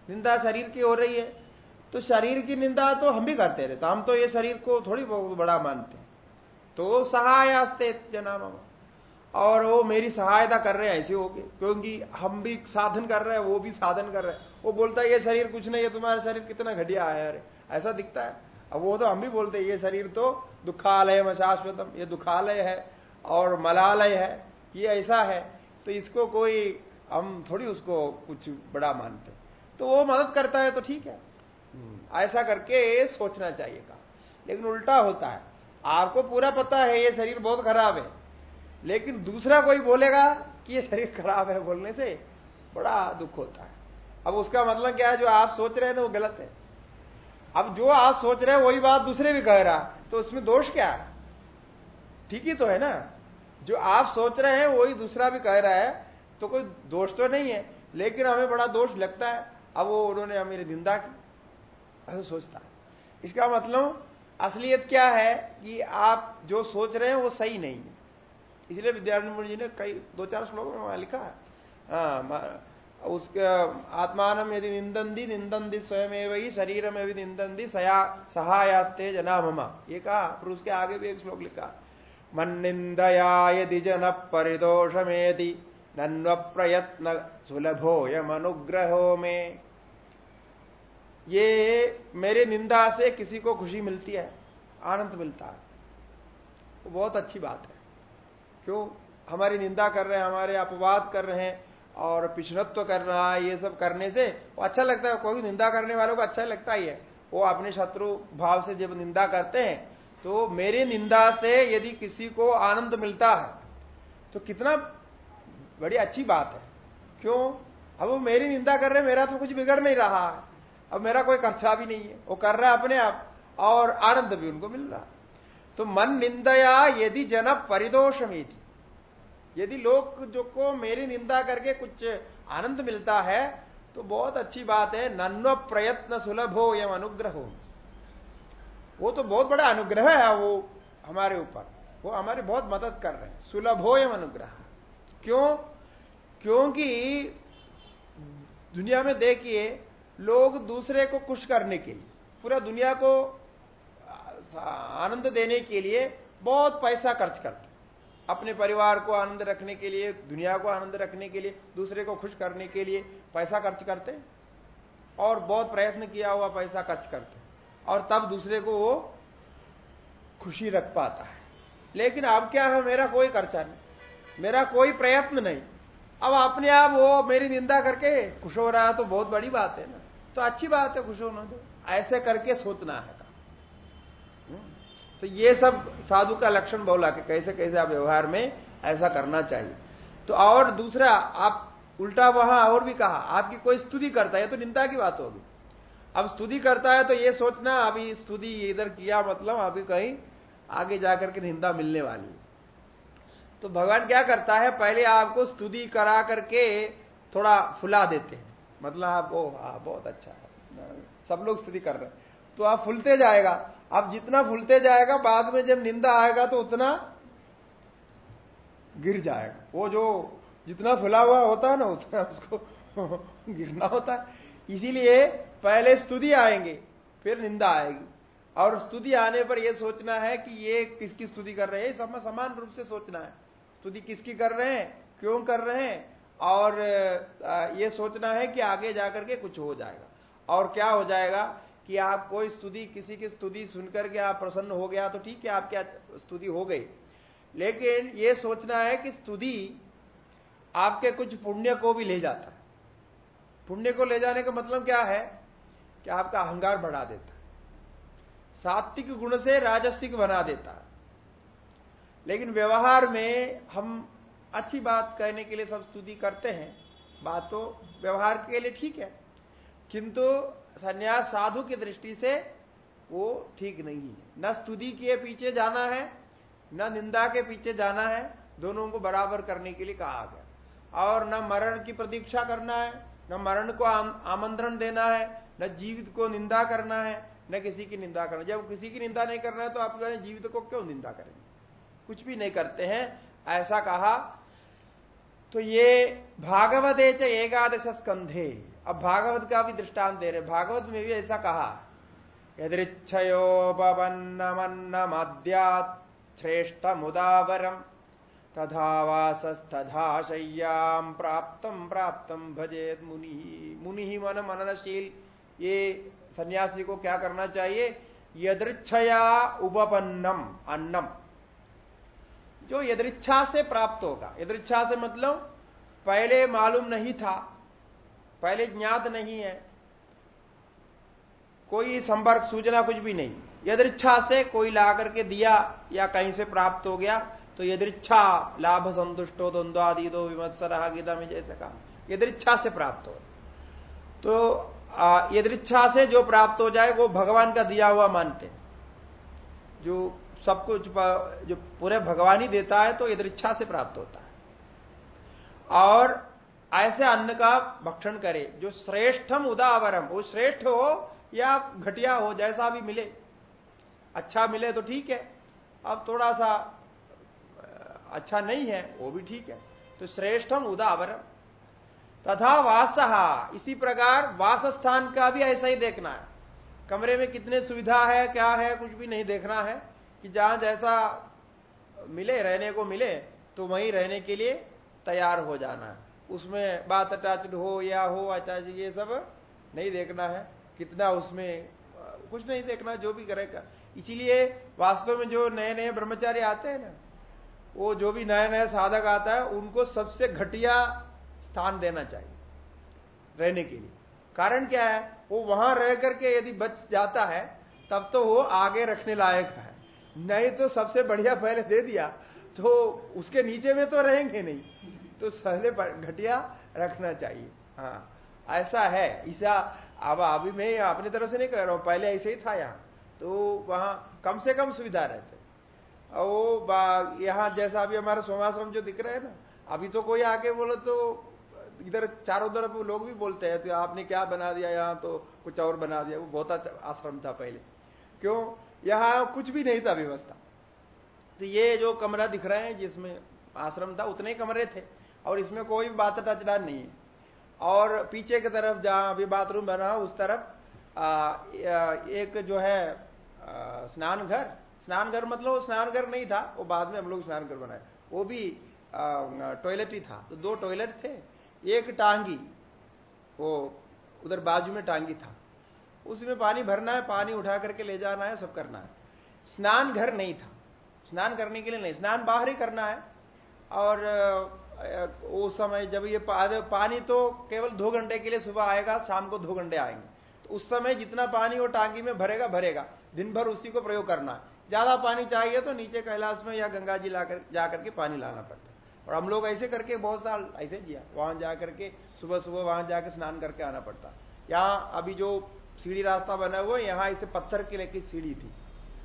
निंदा शरीर की हो रही है तो शरीर की निंदा तो हम भी करते रहते हम तो ये शरीर को थोड़ी बहुत बड़ा मानते हैं। तो सहायस्ते जनाम और वो मेरी सहायता कर रहे हैं ऐसे हो गए क्योंकि हम भी साधन कर रहे हैं वो भी साधन कर रहे हैं। वो बोलता है ये शरीर कुछ नहीं है तुम्हारा शरीर कितना घटिया है। अरे ऐसा दिखता है। अब वो तो हम भी बोलते हैं ये शरीर तो दुखालय शाश्वतम ये दुखालय है और मलालय है ये ऐसा है। तो इसको कोई हम थोड़ी उसको कुछ बड़ा मानते तो वो मदद करता है तो ठीक है। हम्म। ऐसा करके सोचना चाहिए कहा। लेकिन उल्टा होता है। आपको पूरा पता है ये शरीर बहुत खराब है। लेकिन दूसरा कोई बोलेगा कि ये शरीर खराब है बोलने से, बड़ा दुख होता है। अब उसका मतलब क्या है, जो आप सोच रहे हैं ना वो गलत है। अब जो आप सोच रहे हैं, वही बात दूसरे भी कह रहा तो उसमें दोष क्या है? ठीक ही तो है ना? जो आप सोच रहे हैं, वही दूसरा भी कह रहा है तो कोई दोष तो नहीं है। लेकिन हमें बड़ा दोष लगता है। अब वो उन्होंने मेरी निंदा की। ऐसा सोचता है। इसका मतलब असलियत क्या है कि आप जो सोच रहे हैं, वो सही नहीं है। इसलिए विद्यार्थी जी ने कई दो चार श्लोकों में वहाँ लिखा है। हाँ उसके, आत्मान यदि निंदंदी निंदंदी स्वयं एवं शरीर में भी निंदंदी सहायास्ते जना ममा ये कहा, फिर उसके आगे भी एक श्लोक लिखा। मन निंदया यदि जन परिदोषमेति नन्व प्रयत्न सुलभो यम में। ये मेरे निंदा से किसी को खुशी मिलती है, आनंद मिलता है। बहुत अच्छी बात है। क्यों? हमारी निंदा कर रहे हैं, हमारे अपवाद कर रहे हैं और पिछड़त्व कर रहा है, ये सब करने से वो अच्छा लगता है। कोई निंदा करने वालों को अच्छा लगता ही है। वो अपने शत्रु भाव से जब निंदा करते हैं तो मेरी निंदा से यदि किसी को आनंद मिलता है तो कितना बड़ी अच्छी बात है। क्यों? अब वो मेरी निंदा कर रहे मेरा तो कुछ बिगड़ नहीं रहा है। अब मेरा कोई खर्चा भी नहीं है। वो कर रहा है अपने आप और आनंद भी उनको मिल रहा तो मन निंदया यदि जन परिदोष में यदि लोग जो को मेरी निंदा करके कुछ आनंद मिलता है तो बहुत अच्छी बात है, नन्व प्रयत्न सुलभ हो एवं अनुग्रह। हो वो तो बहुत बड़ा अनुग्रह है वो हमारे ऊपर। वो हमारी बहुत मदद कर रहे हैं। सुलभ हो एवं अनुग्रह। क्यों? क्योंकि दुनिया में देखिए, लोग दूसरे को खुश करने के लिए, पूरा दुनिया को आनंद देने के लिए बहुत पैसा खर्च करते अपने परिवार को आनंद रखने के लिए, दुनिया को आनंद रखने के लिए, दूसरे को खुश करने के लिए पैसा खर्च करते और बहुत प्रयत्न किया हुआ पैसा खर्च करते और तब दूसरे को वो खुशी रख पाता है। लेकिन अब क्या है, मेरा कोई खर्चा नहीं, मेरा कोई प्रयत्न नहीं। अब अपने आप वो मेरी निंदा करके खुश हो रहा तो बहुत बड़ी बात है ना। तो अच्छी बात है, खुश होना तो। ऐसे करके सोचना है। तो ये सब साधु का लक्षण बोला कि कैसे कैसे आप व्यवहार में ऐसा करना चाहिए। तो और दूसरा, आप उल्टा वहाँ और भी कहा, आपकी कोई स्तुति करता है तो निंदा की बात होगी। अब स्तुति करता है तो ये सोचना, अभी स्तुति इधर किया मतलब अभी कहीं आगे जाकर के निंदा मिलने वाली तो भगवान क्या करता है, पहले आपको स्तुति करा करके थोड़ा फुला देते हैं। मतलब आप ओ हाँ बहुत अच्छा सब लोग स्तुति कर रहे हैं। तो आप फुलते जाएगा। अब जितना फुलते जाएगा, बाद में जब निंदा आएगा तो उतना गिर जाएगा। वो जो जितना फुला हुआ होता है ना, उतना उसको गिरना होता है। इसीलिए पहले स्तुति आएँगे, फिर निंदा आएगी। और स्तुति आने पर यह सोचना है कि ये किसकी स्तुति कर रहे हैं? समान रूप से सोचना है। स्तुति किसकी कर रहे हैं? क्यों कर रहे हैं? और ये सोचना है कि आगे जाकर के कुछ हो जाएगा। और क्या हो जाएगा? कि आप कोई स्तुति, किसी की स्तुति सुनकर के आप प्रसन्न हो गया तो ठीक है, आपकी स्तुति हो गई। लेकिन यह सोचना है कि स्तुति आपके कुछ पुण्य को भी ले जाता है। पुण्य को ले जाने का मतलब क्या है? कि आपका अहंकार बढ़ा देता है। सात्विक गुण से राजस्विक बना देता है। लेकिन व्यवहार में हम अच्छी बात कहने के लिए सब स्तुति करते हैं। बात तो व्यवहार के लिए ठीक है। किंतु संन्यास साधु की दृष्टि से वो ठीक नहीं है। न स्तुति के पीछे जाना है, न निंदा के पीछे जाना है, दोनों को बराबर करने के लिए कहा गया। और न मरण की प्रतीक्षा करना है, न मरण को आमंत्रण देना है, न जीवित को निंदा करना है, न किसी की निंदा करना। जब किसी की निंदा नहीं करना है तो आप जीवित को क्यों निंदा करेंगे? कुछ भी नहीं करते हैं, ऐसा कहा तो ये भागवत एकादश स्कंधे अब भागवत का भी दृष्टांत दे रहे भागवत में भी ऐसा कहा यदृच्छयोपन्नमन्नमद्यात् श्रेष्ठ मुदावरम तथा वासस्तथा शय्याम प्राप्तम प्राप्तम भजेत मुनि मुनि मन मननशील। ये सन्यासी को क्या करना चाहिए? यदृच्छया उपपन्नम, अन्नम। जो यदृच्छा से प्राप्त होगा। यदृच्छा से मतलब पहले मालूम नहीं था, पहले ज्ञात नहीं है, कोई संपर्क सूचना कुछ भी नहीं। यदृच्छा से कोई ला करके दिया या कहीं से प्राप्त हो गया तो यदृच्छा, लाभ संतुष्टो द्वंद्वादि दो विमत्सर गीता में जैसे कहा। यदृच्छा से प्राप्त हो। तो यदृच्छा से जो प्राप्त हो जाए, वो भगवान का दिया हुआ मानते जो सब कुछ जो पूरे भगवान ही देता है तो इधर इच्छा से प्राप्त होता है। और ऐसे अन्न का भक्षण करे, जो श्रेष्ठम उदावरम, वो श्रेष्ठ हो या घटिया हो, जैसा भी मिले। अच्छा मिले तो ठीक है, अब थोड़ा सा अच्छा नहीं है, वो भी ठीक है। तो श्रेष्ठम उदावरम। तथा वास, इसी प्रकार वास स्थान का भी ऐसा ही देखना है। कमरे में कितने सुविधा है, क्या है, कुछ भी नहीं देखना है। कि जहाँ जैसा मिले, रहने को मिले तो वहीं रहने के लिए तैयार हो जाना है। उसमें बात अटैच्ड हो या हो अटैच ये सब नहीं देखना है। कितना उसमें, कुछ नहीं देखना, जो भी करेगा इसीलिए वास्तव में जो नए नए ब्रह्मचारी आते हैं ना, वो जो भी नया नया साधक आता है, उनको सबसे घटिया स्थान देना चाहिए रहने के लिए। कारण क्या है? वो वहाँ रह करके यदि बच जाता है, तब तो वो आगे रखने लायक है। नहीं तो सबसे बढ़िया पहले दे दिया तो उसके नीचे में तो रहेंगे नहीं। तो पहले घटिया रखना चाहिए। हाँ ऐसा है। ऐसा अब अभी मैं अपनी तरफ़ से नहीं कह रहा हूँ, पहले ऐसे ही था यहाँ। तो वहाँ कम से कम सुविधा रहते। वो यहाँ जैसा अभी हमारा सोमाश्रम जो दिख रहा है ना, अभी तो कोई आके बोले तो इधर चारों तरफ़ लोग भी बोलते हैं तो आपने क्या बना दिया यहाँ तो कुछ और बना दिया। वो बहुत अच्छा आश्रम था पहले। क्यों? यहाँ कुछ भी नहीं था व्यवस्था। तो ये जो कमरा दिख रहे हैं जिसमें आश्रम था उतने कमरे थे और इसमें कोई बात टचना नहीं है। और पीछे की तरफ़ जहाँ अभी बाथरूम बना उस तरफ़ आ, एक जो है स्नान घर स्नान घर मतलब स्नान घर नहीं था वो बाद में हम लोग स्नान घर बनाए। वो भी टॉयलेट ही था। तो दो टॉयलेट थे एक टांगी वो उधर बाजू में टांगी था। उसमें पानी भरना है, पानी उठा करके ले जाना है, सब करना है। स्नान घर नहीं था। स्नान करने के लिए नहीं, स्नान बाहर ही करना है। और उस समय जब ये पानी तो केवल दो घंटे के लिए सुबह आएगा, शाम को दो घंटे आएँगे। तो उस समय जितना पानी वो टांगी में भरेगा भरेगा। दिन भर उसी को प्रयोग करना है। ज़्यादा पानी चाहिए तो नीचे कैलाश में या गंगा जी लाकर, जाकर के पानी लाना पड़ता और हम लोग ऐसे करके बहुत साल ऐसे किया वहाँ जाकर के सुबह सुबह वहाँ जाकर स्नान करके आना पड़ता यहाँ अभी जो सीढ़ी रास्ता बना हुआ यहाँ ऐसे पत्थर की लेके सीढ़ी थी।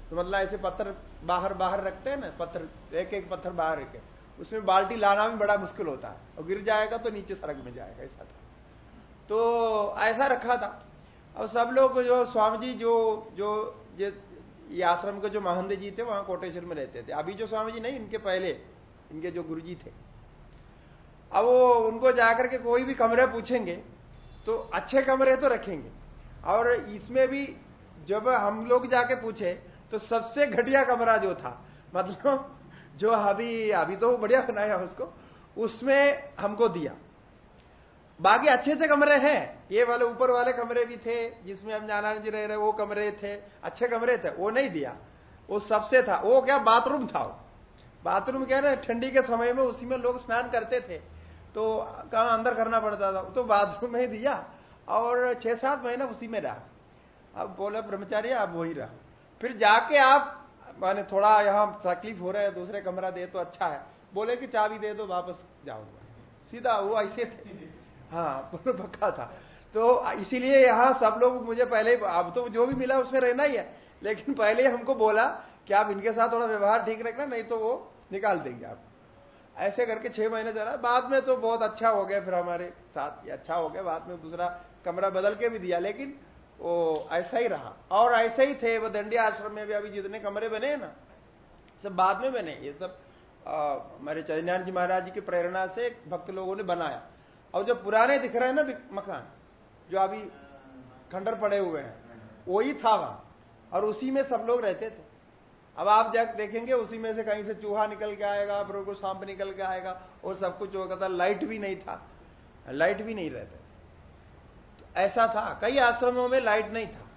तो मतलब ऐसे पत्थर बाहर बाहर रखते हैं ना, पत्थर एक एक पत्थर बाहर रखे। उसमें बाल्टी लाना भी बड़ा मुश्किल होता है। और गिर जाएगा तो नीचे सड़क में जाएगा, ऐसा था। तो ऐसा रखा था। और सब लोग जो स्वामी जी, जो जो, ये आश्रम के जो महंत जी थे, वहाँ कोटेश्वर में रहते थे। अभी जो स्वामी जी नहीं, इनके पहले, इनके जो गुरुजी थे। अब वो, उनको जाकर के कोई भी कमरे पूछेंगे तो अच्छे कमरे तो रखेंगे। और इसमें भी जब हम लोग जाके पूछे तो सबसे घटिया कमरा जो था मतलब जो अभी अभी तो बढ़िया बनाया उसको, उसमें हमको दिया। बाकी अच्छे अच्छे कमरे हैं, ये वाले ऊपर वाले कमरे भी थे, जिसमें हम नारायण जी रह रहे, वो कमरे थे, अच्छे कमरे थे, वो नहीं दिया। वो सबसे था, वो क्या बाथरूम था बाथरूम क्या ना ठंडी के समय में उसी में लोग स्नान करते थे तो कहा अंदर करना पड़ता था तो बाथरूम में ही दिया। और छह सात महीना उसी में रहा। अब बोला, ब्रह्मचारी, आप वही रहा। फिर जाके आप, माने थोड़ा यहाँ तकलीफ़ हो रहा है, दूसरे कमरा दे तो अच्छा है। बोले कि चाबी दे दो, वापस जाऊँगा। सीधा वो ऐसे थे। हाँ पक्का था। तो इसीलिए यहाँ सब लोग मुझे पहले अब तो जो भी मिला उसमें रहना ही है। लेकिन पहले हमको बोला कि आप इनके साथ थोड़ा व्यवहार ठीक रखना, नहीं तो वो निकाल देंगे आप। ऐसे करके छह महीने चला। बाद में तो बहुत अच्छा हो गया फिर हमारे साथ। ये अच्छा हो गया, बाद में दूसरा कमरा बदल के भी दिया, लेकिन वो ऐसा ही रहा। और ऐसे ही थे, वो दंडी आश्रम में भी अभी जितने कमरे बने हैं ना, सब बाद में बने। ये सब हमारे चैतन्यान जी महाराज जी की प्रेरणा से भक्त लोगों ने बनाया। और जो पुराने दिख रहे हैं ना मकान, जो अभी खंडर पड़े हुए हैं, वही था वहाँ। और उसी में सब लोग रहते थे। अब आप जब देखेंगे उसी में से कहीं से चूहा निकल के आएगा फिर को सांप निकल के आएगा और सब कुछ होगा था लाइट भी नहीं था लाइट भी नहीं रहते तो ऐसा था कई आश्रमों में लाइट नहीं था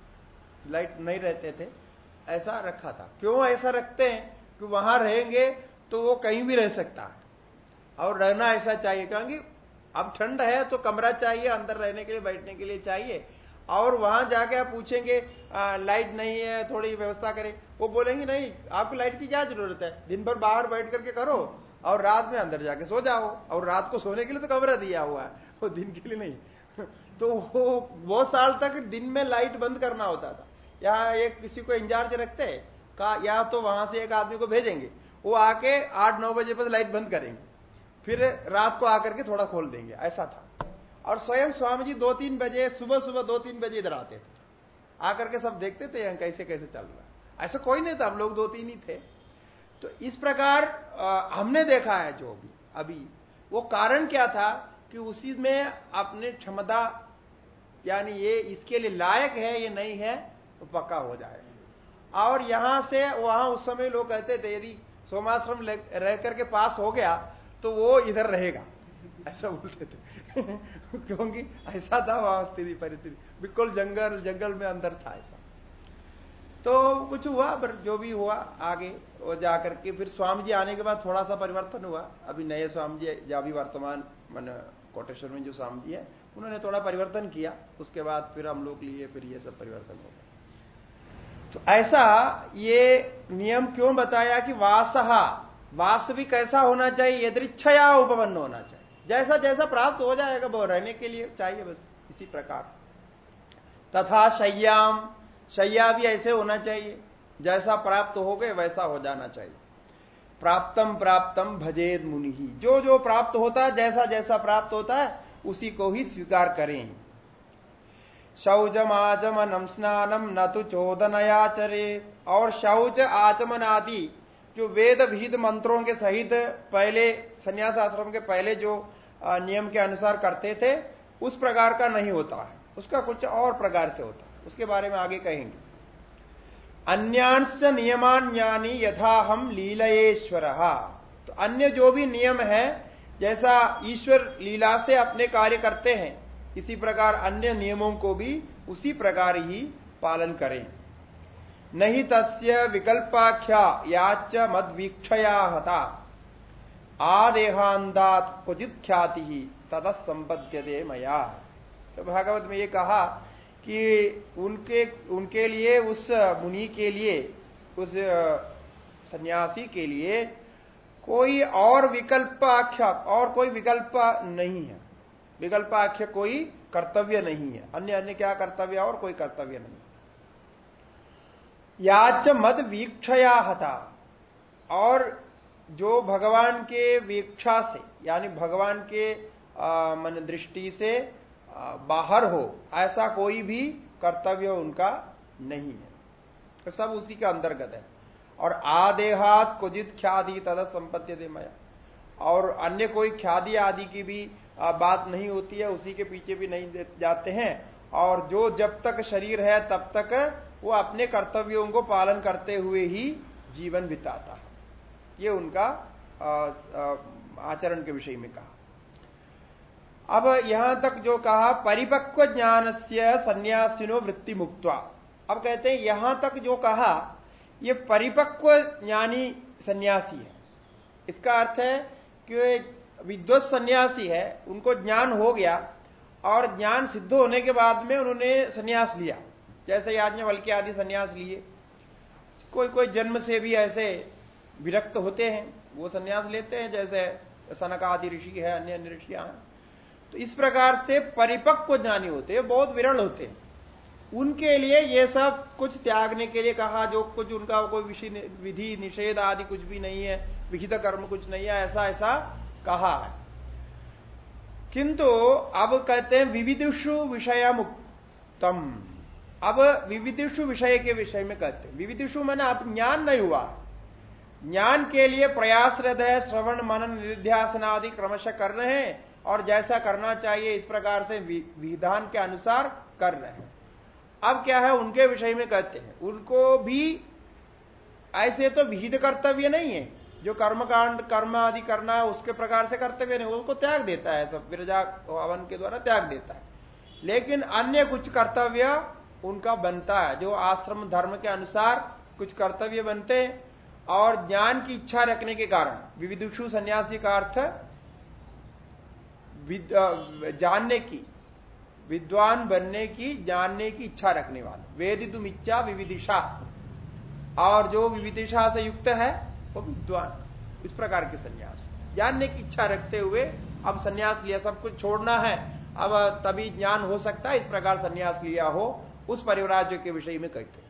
लाइट नहीं रहते थे ऐसा रखा था। क्यों ऐसा रखते हैं? कि वहाँ रहेंगे तो वो कहीं भी रह सकता है। और रहना ऐसा चाहिए क्योंकि अब ठंड है तो कमरा चाहिए अंदर रहने के लिए बैठने के लिए चाहिए। और वहाँ जाके आप पूछेंगे आ, लाइट नहीं है थोड़ी व्यवस्था करें। वो बोलेंगे, नहीं, आपको लाइट की क्या ज़रूरत है? दिन भर बाहर बैठ करके करो और रात में अंदर जाके सो जाओ और रात को सोने के लिए तो कमरा दिया हुआ है, वो दिन के लिए नहीं। तो वो बहुत साल तक दिन में लाइट बंद करना होता था। यहाँ एक किसी को इंचार्ज रखते का या तो वहाँ से एक आदमी को भेजेंगे, वो आके आठ नौ बजे पर लाइट बंद करेंगे, फिर रात को आकर के थोड़ा खोल देंगे। ऐसा था। और स्वयं स्वामी जी दो तीन बजे, सुबह सुबह दो तीन बजे इधर आते थे। आकर के सब देखते थे कैसे कैसे चल रहा ऐसा कोई नहीं था हम लोग दो तीन ही थे। तो इस प्रकार आ, हमने देखा है जो भी अभी वो कारण क्या था कि उसी में अपने क्षमता यानी ये इसके लिए लायक है ये नहीं है तो पक्का हो जाए। और यहाँ से वहाँ उस समय लोग कहते थे यदि सोमाश्रम रह करके पास हो गया तो वो इधर रहेगा। ऐसा बोलते थे। क्योंकि ऐसा था वहाँ स्थिति परिस्थिति। बिल्कुल जंगल जंगल में अंदर था ऐसा। तो कुछ हुआ, पर जो भी हुआ, आगे वो जाकर के फिर स्वामी जी आने के बाद थोड़ा सा परिवर्तन हुआ। अभी नए स्वामी जी जो अभी वर्तमान, मन कोटेश्वर में जो स्वामी जी है, उन्होंने थोड़ा परिवर्तन किया। उसके बाद फिर हम लोग लिए फिर ये सब परिवर्तन हो गया। तो ऐसा ये नियम क्यों बताया कि वासहा वास भी कैसा होना चाहिए, यदृच्छया उपपन्न होना चाहिए। जैसा जैसा प्राप्त हो जाएगा, वो रहने के लिए चाहिए बस, इसी प्रकार। तथा शैयाम शैया भी ऐसे होना चाहिए। जैसा प्राप्त हो गए, वैसा हो जाना चाहिए। प्राप्तम प्राप्तम, भजेद मुनि ही। जो जो प्राप्त होता है, जैसा जैसा प्राप्त होता है, उसी को ही स्वीकार करें। शौचम, आचमनम, स्नानम, न तो चोदनयाचरे। और शौच, आचमन आदि, जो वेद विहित मंत्रों के सहित पहले संन्यास आश्रम के पहले जो नियम के अनुसार करते थे, उस प्रकार का नहीं होता है। उसका कुछ और प्रकार से होता है। उसके बारे में आगे कहेंगे। अन्यांश नियमान्यानी यथा हम लीलयेश्वर। तो अन्य जो भी नियम है, जैसा ईश्वर लीला से अपने कार्य करते हैं, इसी प्रकार अन्य नियमों को भी उसी प्रकार ही पालन करें। नहीं तस्य विकल्पाख्या याच मद वीक्षया हता आदेहांदात क्वचित ख्याति ही तद संपद्य मया। तो भागवत में ये कहा कि उनके उनके लिए, उस मुनि के लिए, उस सन्यासी के लिए कोई और विकल्प आख्या, और कोई विकल्प नहीं है। विकल्प आख्य कोई कर्तव्य नहीं है। अन्य अन्य क्या कर्तव्य? और कोई कर्तव्य नहीं। याच मद वीक्षया हता। और जो भगवान के वीक्षा से, यानी भगवान के मन दृष्टि से बाहर हो, ऐसा कोई भी कर्तव्य उनका नहीं है। तो सब उसी के अंतर्गत है। और आदेहात कुजित ख्यादि तद संपत्ति दे मया। और अन्य कोई ख्यादि आदि की भी बात नहीं होती है, उसी के पीछे भी नहीं जाते हैं। और जो जब तक शरीर है, तब तक वो अपने कर्तव्यों को पालन करते हुए ही जीवन बिताता है। ये उनका आचरण के विषय में कहा। अब यहाँ तक जो कहा, परिपक्व ज्ञान से संन्यासिनो वृत्ति मुक्त अब कहते हैं, यहाँ तक जो कहा, ये परिपक्व ज्ञानी सन्यासी है। इसका अर्थ है कि विद्वत सन्यासी है, उनको ज्ञान हो गया, और ज्ञान सिद्ध होने के बाद में उन्होंने सन्यास लिया। जैसे याज्ञवल के आदि सन्यास लिए, कोई कोई जन्म से भी ऐसे विरक्त होते हैं, वो सन्यास लेते हैं, जैसे सनक आदि ऋषि है, अन्य अन्य ऋषियाँ हैं। तो इस प्रकार से परिपक्व ज्ञानी होते हैं, बहुत विरल होते हैं। उनके लिए ये सब कुछ त्यागने के लिए कहा, जो कुछ उनका कोई विधि, निषेध आदि कुछ भी नहीं है, विहित कर्म कुछ नहीं है, ऐसा ऐसा कहा है। किंतु अब कहते हैं विविधुषु विषय मुक्तम अब विविधिषु विषय के विषय में कहते हैं। विविधिषु मैंने अब ज्ञान नहीं हुआ। ज्ञान के लिए प्रयासरत है, श्रवण, मनन, निध्यासन आदि क्रमशः कर रहे हैं। और जैसा करना चाहिए इस प्रकार से विधान के अनुसार कर रहे हैं। अब क्या है, उनके विषय में कहते हैं। उनको भी ऐसे तो विहित कर्तव्य नहीं है। जो कर्मकांड, कर्म आदि करना है, उसके प्रकार से कर्तव्य नहीं, उनको त्याग देता है सब। विरजा हवन के द्वारा त्याग देता है। लेकिन अन्य कुछ कर्तव्य उनका बनता है। जो आश्रम धर्म के अनुसार कुछ कर्तव्य बनते हैं और ज्ञान की इच्छा रखने के कारण। विविधुषु सन्यासी का अर्थ जानने की, विद्वान बनने की, जानने की इच्छा रखने वाले। वेद तुम इच्छा विविदिशा। और जो विविदिशा से युक्त है, वो विद्वान। इस प्रकार के सन्यास। जानने की इच्छा रखते हुए अब सन्यास लिया, सब कुछ छोड़ना है। अब तभी ज्ञान हो सकता है, इस प्रकार सन्यास लिया हो, उस परिवराज्य के विषय में कहते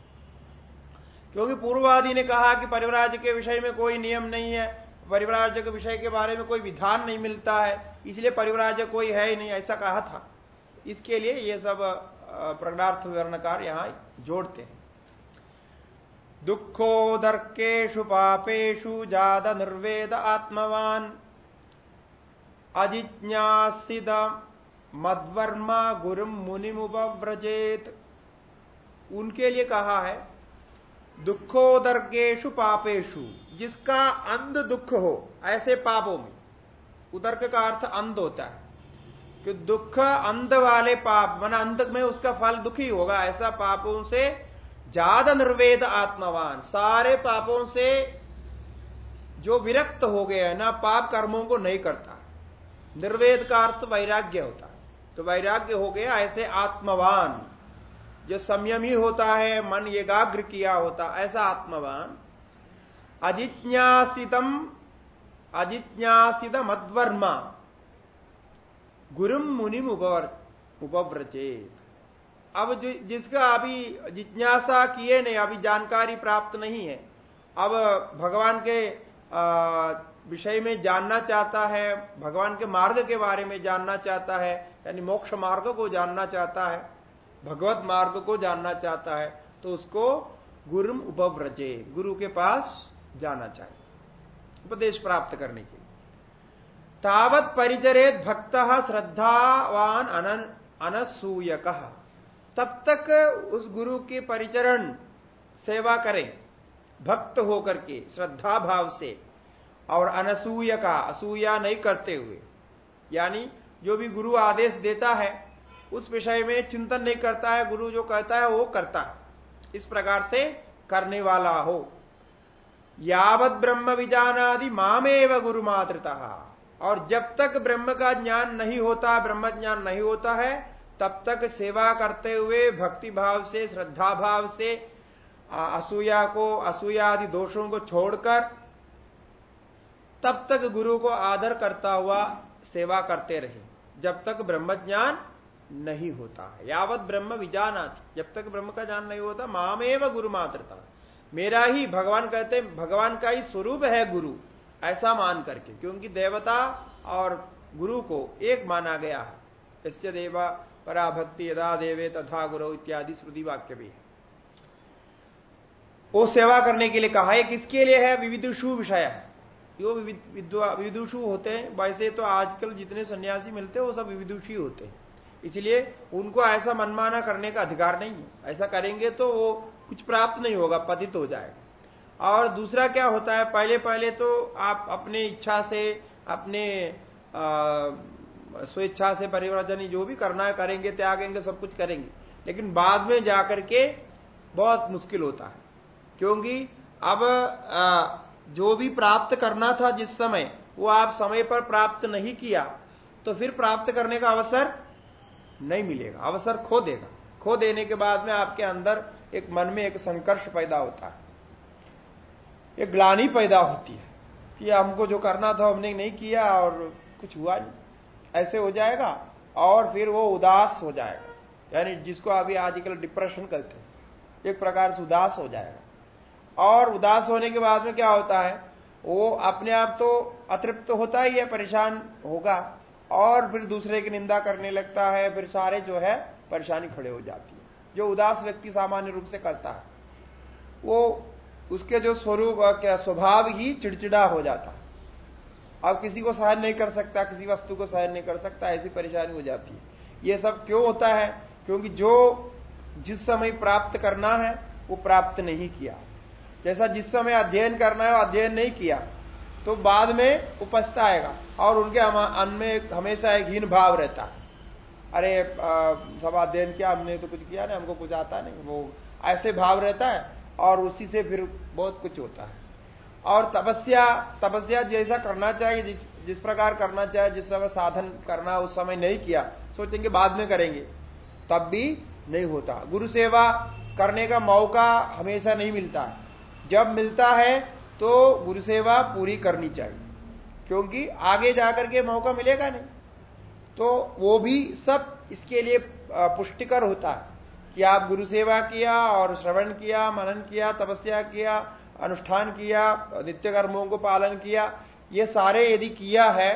क्योंकि पूर्वादि ने कहा कि परिवराज्य के विषय में कोई नियम नहीं है। परिवराज्य के विषय के बारे में कोई विधान नहीं मिलता है, इसलिए परिवराज्य कोई है ही नहीं, ऐसा कहा था। इसके लिए ये सब प्रगणार्थ वर्णकार यहाँ जोड़ते हैं। दुखोदर्केशु पापेशु जाद निर्वेद आत्मवान। अजिज्ञासिद मद्वर्मा गुरुम मुनिमुपव्रजेत। उनके लिए कहा है दुखोदर्गेशु पापेशु जिसका अंध दुख हो, ऐसे पापों में। उदर्क का अर्थ अंध होता है, कि दुख अंध वाले पाप, मन अंत में उसका फल दुखी होगा, ऐसा पापों से ज़्यादा निर्वेद आत्मवान। सारे पापों से जो विरक्त हो गया ना, पाप कर्मों को नहीं करता। निर्वेद का अर्थ वैराग्य होता है। तो वैराग्य हो गया ऐसे आत्मवान। जो संयमी होता है, मन एकाग्र किया होता, ऐसा आत्मवान। अजिज्ञासितम अजिज्ञासित मद्वर्मा गुरुम मुनिम उपव्रचेत अब जिसका अभी जिज्ञासा किए नहीं, अभी जानकारी प्राप्त नहीं है, अब भगवान के विषय में जानना चाहता है, भगवान के मार्ग के बारे में जानना चाहता है, यानी मोक्ष मार्ग को जानना चाहता है भगवत मार्ग को जानना चाहता है तो उसको गुरुम उपव्रजे, गुरु के पास जाना चाहिए, उपदेश प्राप्त करने के लिए। तावत परिचरेत भक्त श्रद्धावान अनसूयक। तब तक उस गुरु के परिचरण, सेवा करें, भक्त होकर के, श्रद्धा भाव से, और अनसूय का असूया नहीं करते हुए। यानी, जो भी गुरु आदेश देता है उस विषय में चिंतन नहीं करता है, गुरु जो कहता है, वो करता है। इस प्रकार से करने वाला हो। यावत ब्रह्म विजानादि मामेव गुरु मातृता। और जब तक ब्रह्म का ज्ञान नहीं होता, ब्रह्म ज्ञान नहीं होता है, तब तक सेवा करते हुए, भक्ति भाव से, श्रद्धा भाव से असूया को, असूया आदि दोषों को छोड़कर, तब तक गुरु को आदर करता हुआ सेवा करते रहे। जब तक ब्रह्म ज्ञान नहीं होता है। यावत ब्रह्म विजानाति। जब तक ब्रह्म का ज्ञान नहीं होता, मामेव गुरु मात्रता मेरा ही भगवान कहते भगवान का ही स्वरूप है गुरु। ऐसा मान करके, क्योंकि देवता और गुरु को एक माना गया है। इससे देवा पराभक्ति यदा देवे तथा गुरु इत्यादि श्रुति वाक्य भी है। वो सेवा करने के लिए कहा है किसके लिए है? विविधुषु विषय है। जो विविदुषु होते हैं। वैसे तो आजकल जितने सन्यासी मिलते हैं, वो सब विविदुषी होते हैं। इसलिए उनको ऐसा मनमाना करने का अधिकार नहीं है। ऐसा करेंगे तो वो कुछ प्राप्त नहीं होगा पतित हो जाएगा। और दूसरा क्या होता है पहले पहले तो आप अपने इच्छा से अपने स्वेच्छा से परिवर्तन जो भी करना है करेंगे त्यागेंगे सब कुछ करेंगे। लेकिन बाद में जाकर के बहुत मुश्किल होता है। क्योंकि अब आ, जो भी प्राप्त करना था जिस समय वो आप समय पर प्राप्त नहीं किया तो फिर प्राप्त करने का अवसर नहीं मिलेगा, अवसर खो देगा। खो देने के बाद में आपके अंदर एक मन में एक संकर्ष पैदा होता है। एक ग्लानी पैदा होती है कि हमको जो करना था हमने नहीं किया और कुछ हुआ नहीं। ऐसे हो जाएगा और फिर वो उदास हो जाएगा। यानी जिसको अभी आजकल डिप्रेशन कहते हैं, एक प्रकार से उदास हो जाएगा। और उदास होने के बाद में क्या होता है? वो अपने आप तो अतृप्त तो होता ही है, परेशान होगा। और फिर दूसरे की निंदा करने लगता है, फिर सारे जो है परेशानी खड़े हो जाती है। जो उदास व्यक्ति सामान्य रूप से करता है, वो उसके जो स्वरूप, क्या स्वभाव ही चिड़चिड़ा हो जाता है। अब किसी को सहन नहीं कर सकता, किसी वस्तु को सहन नहीं कर सकता, ऐसी परेशानी हो जाती है। ये सब क्यों होता है? क्योंकि जो जिस समय प्राप्त करना है, वो प्राप्त नहीं किया। जैसा जिस समय अध्ययन करना है, वो अध्ययन नहीं किया। तो बाद में उपस्था आएगा और उनके अन्न में हमेशा एक हीन भाव रहता है। अरे सब अध्ययन किया हमने तो कुछ किया नहीं हमको कुछ आता नहीं। वो ऐसे भाव रहता है और उसी से फिर बहुत कुछ होता है। और तपस्या तपस्या जैसा करना चाहिए जिस, जिस प्रकार करना चाहिए जिस समय साधन करना उस समय नहीं किया सोचेंगे बाद में करेंगे। तब भी नहीं होता। गुरु सेवा करने का मौका हमेशा नहीं मिलता। जब मिलता है तो गुरु सेवा पूरी करनी चाहिए। क्योंकि आगे जाकर के मौका मिलेगा नहीं। तो वो भी सब इसके लिए पुष्टिकर होता है कि आप गुरु सेवा किया और श्रवण किया, मनन किया, तपस्या किया, अनुष्ठान किया, नित्य कर्मों को पालन किया, ये सारे यदि किया है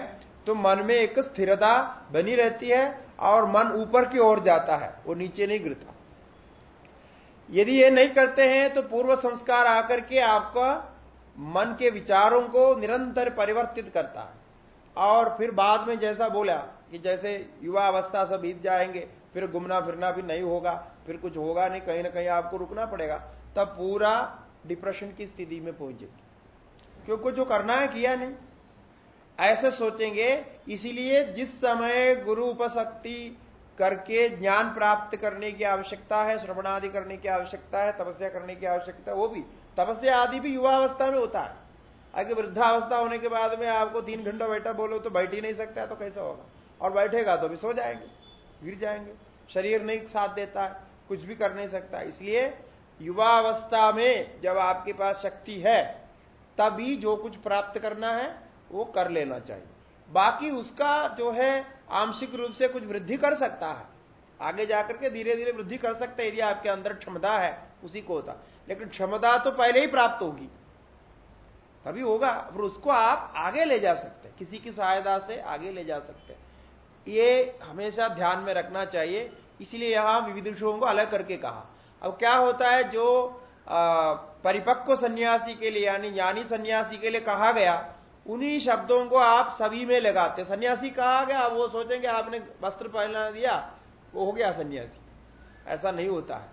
तो मन में एक स्थिरता बनी रहती है और मन ऊपर की ओर जाता है, वो नीचे नहीं गिरता। यदि ये नहीं करते हैं तो पूर्व संस्कार आकर के आपका मन के विचारों को निरंतर परिवर्तित करता है। और फिर बाद में जैसा बोला कि जैसे युवा अवस्था सब बीत जाएँगे, फिर घूमना फिरना भी नहीं होगा, फिर कुछ होगा नहीं, कहीं ना कहीं आपको रुकना पड़ेगा, तब पूरा डिप्रेशन की स्थिति में पहुंचेगी क्योंकि जो करना है, किया नहीं। ऐसे सोचेंगे, इसीलिए जिस समय गुरु उपशक्ति करके ज्ञान प्राप्त करने की आवश्यकता है, श्रवणादि करने की आवश्यकता है, तपस्या करने की आवश्यकता वो भी तपस्या आदि भी युवा अवस्था में होता है। आगे वृद्धावस्था होने के बाद में आपको तीन घंटा बैठा बोलो तो बैठ ही नहीं सकता तो कैसा होगा? और बैठेगा तो भी सो जाएँगे, गिर जाएँगे। शरीर नहीं साथ देता है, कुछ भी कर नहीं सकता इसलिए युवा अवस्था में जब आपके पास शक्ति है, तभी जो कुछ प्राप्त करना है, वो कर लेना चाहिए। बाकी उसका जो है, आंशिक रूप से कुछ वृद्धि कर सकता है। आगे जाकर के धीरे धीरे वृद्धि कर सकते हैं, यदि आपके अंदर क्षमता है, उसी को होता। लेकिन क्षमता तो पहले ही प्राप्त होगी। तभी होगा, फिर उसको आप आगे ले जा सकते हैं। किसी की सहायता से आगे ले जा सकते हैं। ये हमेशा ध्यान में रखना चाहिए। इसलिए यहाँ विविधुषों को अलग करके कहा। अब क्या होता है जो परिपक्व सन्यासी के लिए, यानी ज्ञानी सन्यासी के लिए कहा गया, उन्हीं शब्दों को आप सभी में लगाते। सन्यासी कहा गया वो सोचेंगे, आपने वस्त्र पहना दिया, वो हो गया सन्यासी। ऐसा नहीं होता है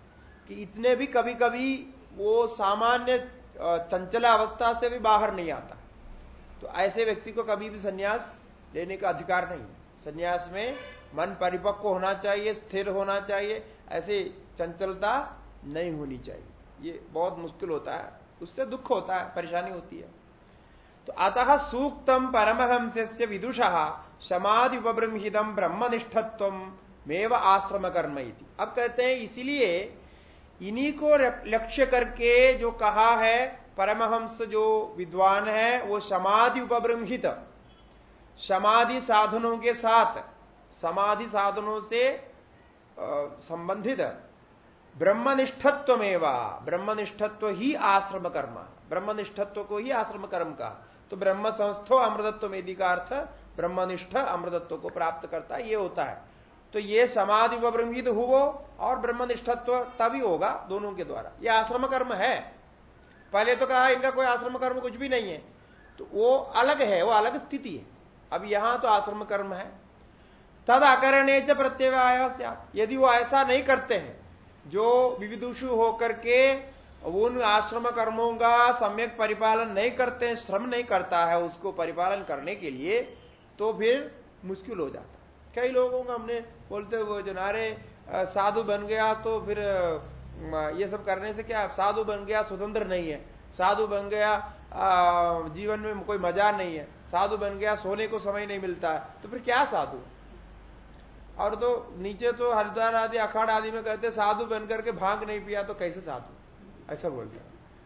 कि इतने भी कभी कभी वो सामान्य चंचला अवस्था से भी बाहर नहीं आता। तो ऐसे व्यक्ति को कभी भी संन्यास लेने का अधिकार नहीं संन्यास में मन परिपक्व होना चाहिए, स्थिर होना चाहिए, ऐसे चंचलता नहीं होनी चाहिए। ये बहुत मुश्किल होता है। उससे दुख होता है, परेशानी होती है। तो अतः सूक्तम परमहंस से विदुषा समाधि उपब्रह्मितम ब्रह्मनिष्ठत्व मेव आश्रम कर्म अब कहते हैं, इसीलिए इन्हीं को लक्ष्य करके जो कहा है, परमहंस जो विद्वान है, वो समाधि उपब्रह्मित समाधि साधनों के साथ, समाधि साधनों से संबंधित। ब्रह्मनिष्ठत्व में ब्रह्मनिष्ठत्व ही आश्रम कर्म, ब्रह्मनिष्ठत्व को ही आश्रम कर्म का तो ब्रह्म संस्थो अमृतत्व में का अर्थ, ब्रह्मनिष्ठ अमृतत्व को प्राप्त करता है, ये होता है। तो ये समाधि उपब्रह्मित हुआ और ब्रह्मनिष्ठत्व तभी होगा दोनों के द्वारा। ये आश्रम कर्म है। पहले तो कहा इनका कोई आश्रम कर्म कुछ भी नहीं है। तो वो अलग है, वो अलग स्थिति है। अब यहाँ तो आश्रम कर्म है। तद अकरणे च प्रत्यय यदि वो ऐसा नहीं करते हैं, जो विविदुषु होकर के उन आश्रम कर्मों का सम्यक परिपालन नहीं करते श्रम नहीं करता है, उसको परिपालन करने के लिए तो फिर मुश्किल हो जाता कई लोगों का हमने बोलते हुए जो नारे साधु बन गया तो फिर ये सब करने से क्या? साधु बन गया, स्वतंत्र नहीं है। साधु बन गया जीवन में कोई मज़ा नहीं है। साधु बन गया, सोने को समय नहीं मिलता है। तो फिर क्या साधु? और तो नीचे तो हरिद्वार आदि, अखाड़ आदि में कहते साधु बनकर के भाँग नहीं पिया तो कैसे साधु? ऐसा बोलते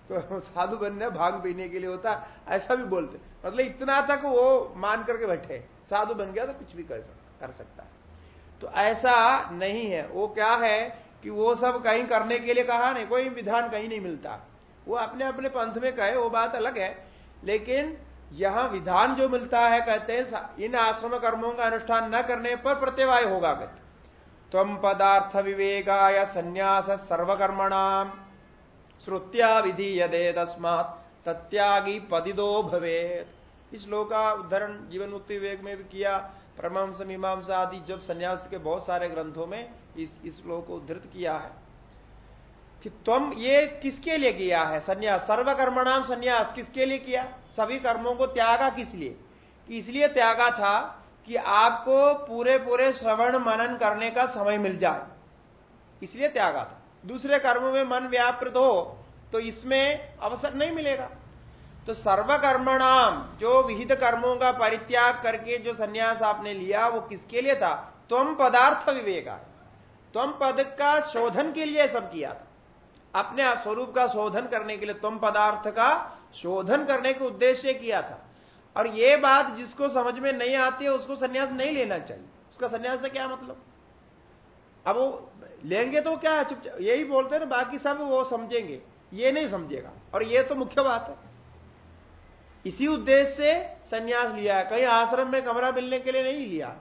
तो साधु बनने भाँग पीने के लिए होता, ऐसा भी बोलते मतलब इतना तक वो मान करके बैठे। साधु बन गया तो कुछ भी कर कर सकता है। तो ऐसा नहीं है। वो क्या है कि वो सब कहीं करने के लिए कहा नहीं, कोई विधान कहीं नहीं मिलता। वो अपने अपने पंथ में कहे, वो बात अलग है। लेकिन यहाँ विधान जो मिलता है, कहते हैं इन आश्रम कर्मों का अनुष्ठान न करने पर प्रत्यवाय होगा कहते तम पदार्थ विवेकाय संन्यास सर्वकर्मणाम। श्रुत्या विधि यदे तस्मात, तत्यागी पदिदो भवेत। इस लोक का उदाहरण जीवन मुक्ति विवेक में भी किया परमांस मीमांसा आदि जब संन्यास के बहुत सारे ग्रंथों में इस इस श्लोक को उद्धृत किया है, कि तुम ये किसके लिए किया है संन्यास? सर्वकर्मणाम संन्यास किसके लिए किया? सभी कर्मों को त्यागा किस लिए? कि इसलिए त्यागा था कि आपको पूरे पूरे श्रवण मनन करने का समय मिल जाए। इसलिए त्यागा था। दूसरे कर्मों में मन व्यापृत हो तो इसमें अवसर नहीं मिलेगा। तो सर्वकर्मणाम, जो विहित कर्मों का परित्याग करके जो सन्यास आपने लिया, वो किसके लिए था? तुम पदार्थ विवेका। तुम पद का शोधन के लिए सब किया था। अपने स्वरूप का शोधन करने के लिए तुम पदार्थ का शोधन करने के उद्देश्य किया था। और ये बात जिसको समझ में नहीं आती है, उसको सन्यास नहीं लेना चाहिए। उसका सन्यास से क्या मतलब? अब वो लेंगे तो क्या चुपचाप यही बोलते हैं ना, बाकी सब वो समझेंगे। ये नहीं समझेगा। और ये तो मुख्य बात है। इसी उद्देश्य से सन्यास लिया है। कहीं आश्रम में कमरा मिलने के लिए नहीं लिया।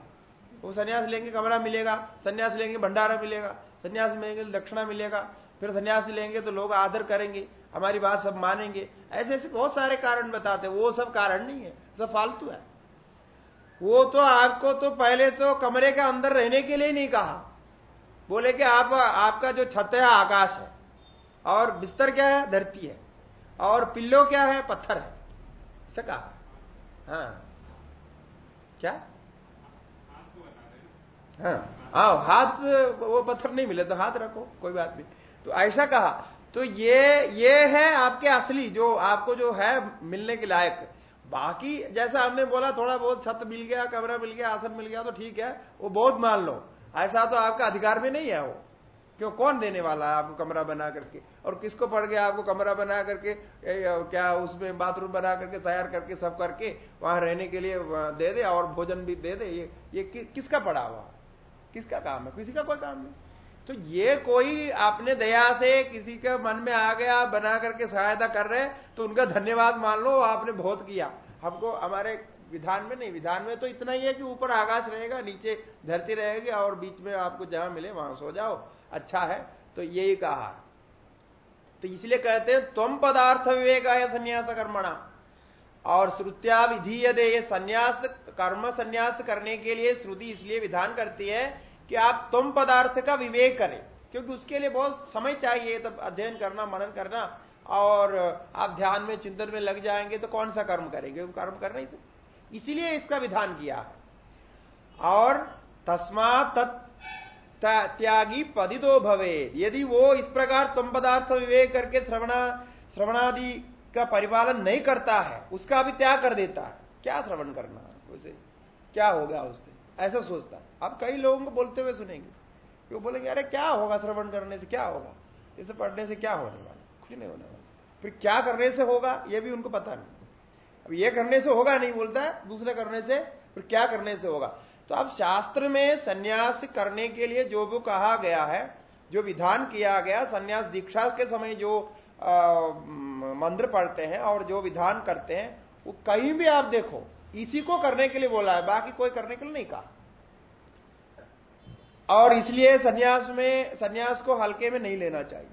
वो सन्यास लेंगे, कमरा मिलेगा। सन्यास लेंगे, भंडारा मिलेगा। सन्यास लेंगे, दक्षिणा मिलेगा। फिर सन्यास लेंगे तो लोग आदर करेंगे, हमारी बात सब मानेंगे। ऐसे ऐसे बहुत सारे कारण बताते वो सब कारण नहीं है, सब फालतू है। वो तो आपको तो पहले तो कमरे के अंदर रहने के लिए नहीं कहा। बोले कि आप, आपका जो छत है, आकाश है। और बिस्तर क्या है? धरती है। और पिल्लो क्या है? पत्थर है। ऐसा कहा हाँ। क्या? हाँ। आओ, हाथ, वो पत्थर नहीं मिले तो हाथ रखो, कोई बात नहीं। तो ऐसा कहा। तो ये ये है आपके असली, जो आपको जो है मिलने के लायक। बाकी, जैसा हमने बोला, थोड़ा बहुत छत मिल गया, कमरा मिल गया, आसन मिल गया तो ठीक है, वो बहुत मान लो। ऐसा तो आपका अधिकार में नहीं है वो। क्यों? कौन देने वाला है आपको कमरा बना करके? और किसको पड़ गया आपको कमरा बना करके? क्या उसमें बाथरूम बना करके तैयार करके सब करके वहाँ रहने के लिए दे दे और भोजन भी दे दे? ये ये कि, किसका पड़ा हुआ? किसका काम है? किसी का कोई काम नहीं। तो ये कोई आपने दया से किसी के मन में आ गया बना करके सहायता कर रहे तो उनका धन्यवाद मान लो आपने बहुत किया। हमको हमारे विधान में नहीं विधान में तो इतना ही है कि ऊपर आकाश रहेगा नीचे धरती रहेगी और बीच में आपको जहाँ मिले वहाँ सो जाओ। अच्छा है तो यही कहा तो इसलिए कहते हैं तुम पदार्थ विवेक आय संन्यास कर्मणा और श्रुत्या विधीय दे संन्यास, कर्म संन्यास करने के लिए श्रुति इसलिए विधान करती है कि आप तुम पदार्थ का विवेक करें। क्योंकि उसके लिए बहुत समय चाहिए, तब अध्ययन करना, मनन करना, और आप ध्यान में, चिंतन में लग जाएँगे तो कौन सा कर्म करेंगे? कर्म कर नहीं सकते इसीलिए इसका विधान किया है। और तस्मात त्यागी पदितो भवे यदि वो इस प्रकार तुम पदार्थ विवेक करके श्रवणा, श्रवणादि का परिपालन नहीं करता है, उसका भी त्याग कर देता है। क्या श्रवण करना उसे? क्या होगा उससे? ऐसा सोचता है। आप कई लोगों को बोलते हुए सुनेंगे। वो बोलेंगे, अरे, क्या होगा श्रवण करने से? क्या होगा? इसे पढ़ने से क्या होने वाला? कुछ नहीं होने वाला। फिर क्या करने से होगा? ये भी उनको पता नहीं। अब ये करने से होगा नहीं बोलता दूसरे करने से, फिर क्या करने से होगा? तो अब शास्त्र में संन्यास करने के लिए जो भी कहा गया है, जो विधान किया गया, संन्यास दीक्षा के समय जो मंत्र पढ़ते हैं और जो विधान करते हैं, वो कहीं भी आप देखो, इसी को करने के लिए बोला है, बाकी कोई करने के लिए नहीं कहा। और इसलिए सन्यास में, सन्यास को हल्के में नहीं लेना चाहिए।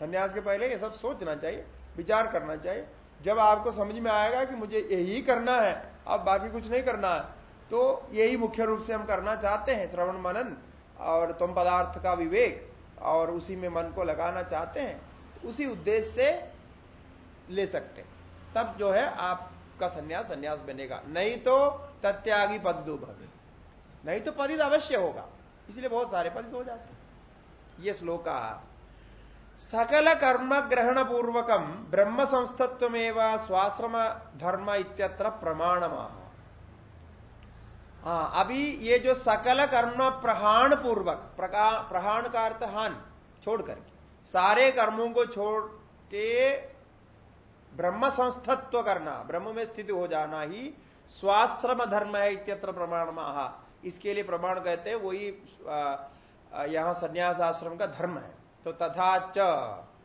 सन्यास के पहले ये सब सोचना चाहिए, विचार करना चाहिए। जब आपको समझ में आएगा कि मुझे यही करना है, अब बाकी कुछ नहीं करना है तो यही मुख्य रूप से हम करना चाहते हैं, श्रवण मनन और तुम पदार्थ का विवेक और उसी में मन को लगाना चाहते हैं तो उसी उद्देश्य से ले सकते तब जो है आपका संन्यास संन्यास बनेगा। नहीं तो तत्यागी पदु भवे। नहीं तो पदित अवश्य होगा। इसलिए बहुत सारे पद हो जाते हैं। ये श्लोक सकल कर्म ग्रहण पूर्वकम ब्रह्म संस्थत्व स्वाश्रम धर्म इत्यत्र प्रमाण हाँ अभी ये जो सकल कर्म प्रहाण पूर्वक प्रहाण का अर्थ हान, छोड़ करके, सारे कर्मों को छोड़ के ब्रह्म संस्थत्व करना, ब्रह्म में स्थित हो जाना ही स्वाश्रम धर्म है इत्यत्र प्रमाण महा। इसके लिए प्रमाण कहते हैं, वही यहाँ संन्यास आश्रम का धर्म है। तो तथा च,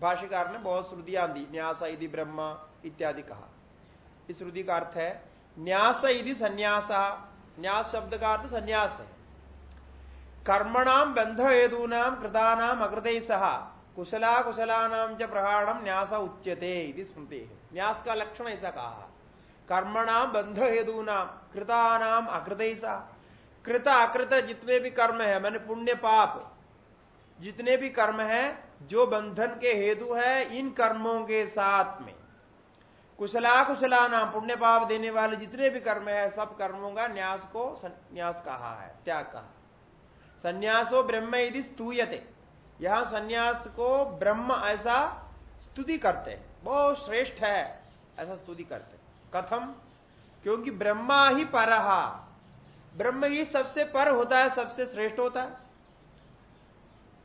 भाष्यकार ने बहुत श्रुतियाँ दी, न्यास यदि ब्रह्म इत्यादि कहा। इस श्रुति का अर्थ है, न्यास यदि संन्यास न्यास शब्द का अर्थ संन्यास। है कर्मणाम बंध हेतूनाम कृतानाम अकृत सह कुशला कुशलानाम च प्रहाणम न्यास उच्यते स्मृति। है न्यास का लक्षण ऐसा कहा। कर्मणाम बंध हेतूनाम कृतानाम अकृत सह कृत, अकृत जितने भी कर्म है, मैंने पुण्य पाप, जितने भी कर्म है, जो बंधन के हेतु है, इन कर्मों के साथ में कुशला कुशला नाम पुण्य पाप देने वाले जितने भी कर्म है, सब कर्मों का न्यास को न्यास कहा है, त्याग कहा। संन्यासो ब्रह्म यदि स्तूयते। यहाँ संन्यास को ब्रह्म ऐसा स्तुति करते हैं। बहुत श्रेष्ठ है, ऐसा स्तुति करते कथम? क्योंकि ब्रह्मा ही परहा ब्रह्म ही सबसे पर होता है, सबसे श्रेष्ठ होता है।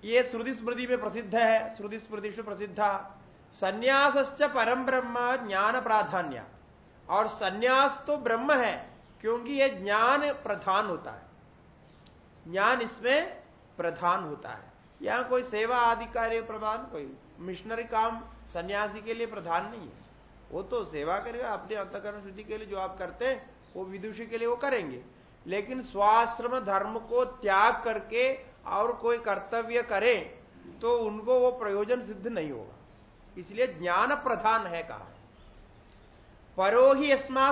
ये श्रुति स्मृति में प्रसिद्ध है, श्रुति स्मृति से प्रसिद्ध। संन्यास परम ब्रह्म ज्ञान प्राधान्य। और संन्यास तो ब्रह्म है, क्योंकि यह ज्ञान प्रधान होता है। ज्ञान इसमें प्रधान होता है। यहाँ कोई सेवा आदि कार्य प्रधान, कोई मिशनरी काम सन्यासी के लिए प्रधान नहीं है। वो तो सेवा करेगा, अपने अंतकरण शुद्धि के लिए जो आप करते हैं, वो विदुषी के लिए वो करेंगे। लेकिन स्वाश्रम धर्म को त्याग करके और कोई कर्तव्य करे तो उनको वो प्रयोजन सिद्ध नहीं होगा। इसलिए ज्ञान प्रधान है कहा। परो ही अस्मा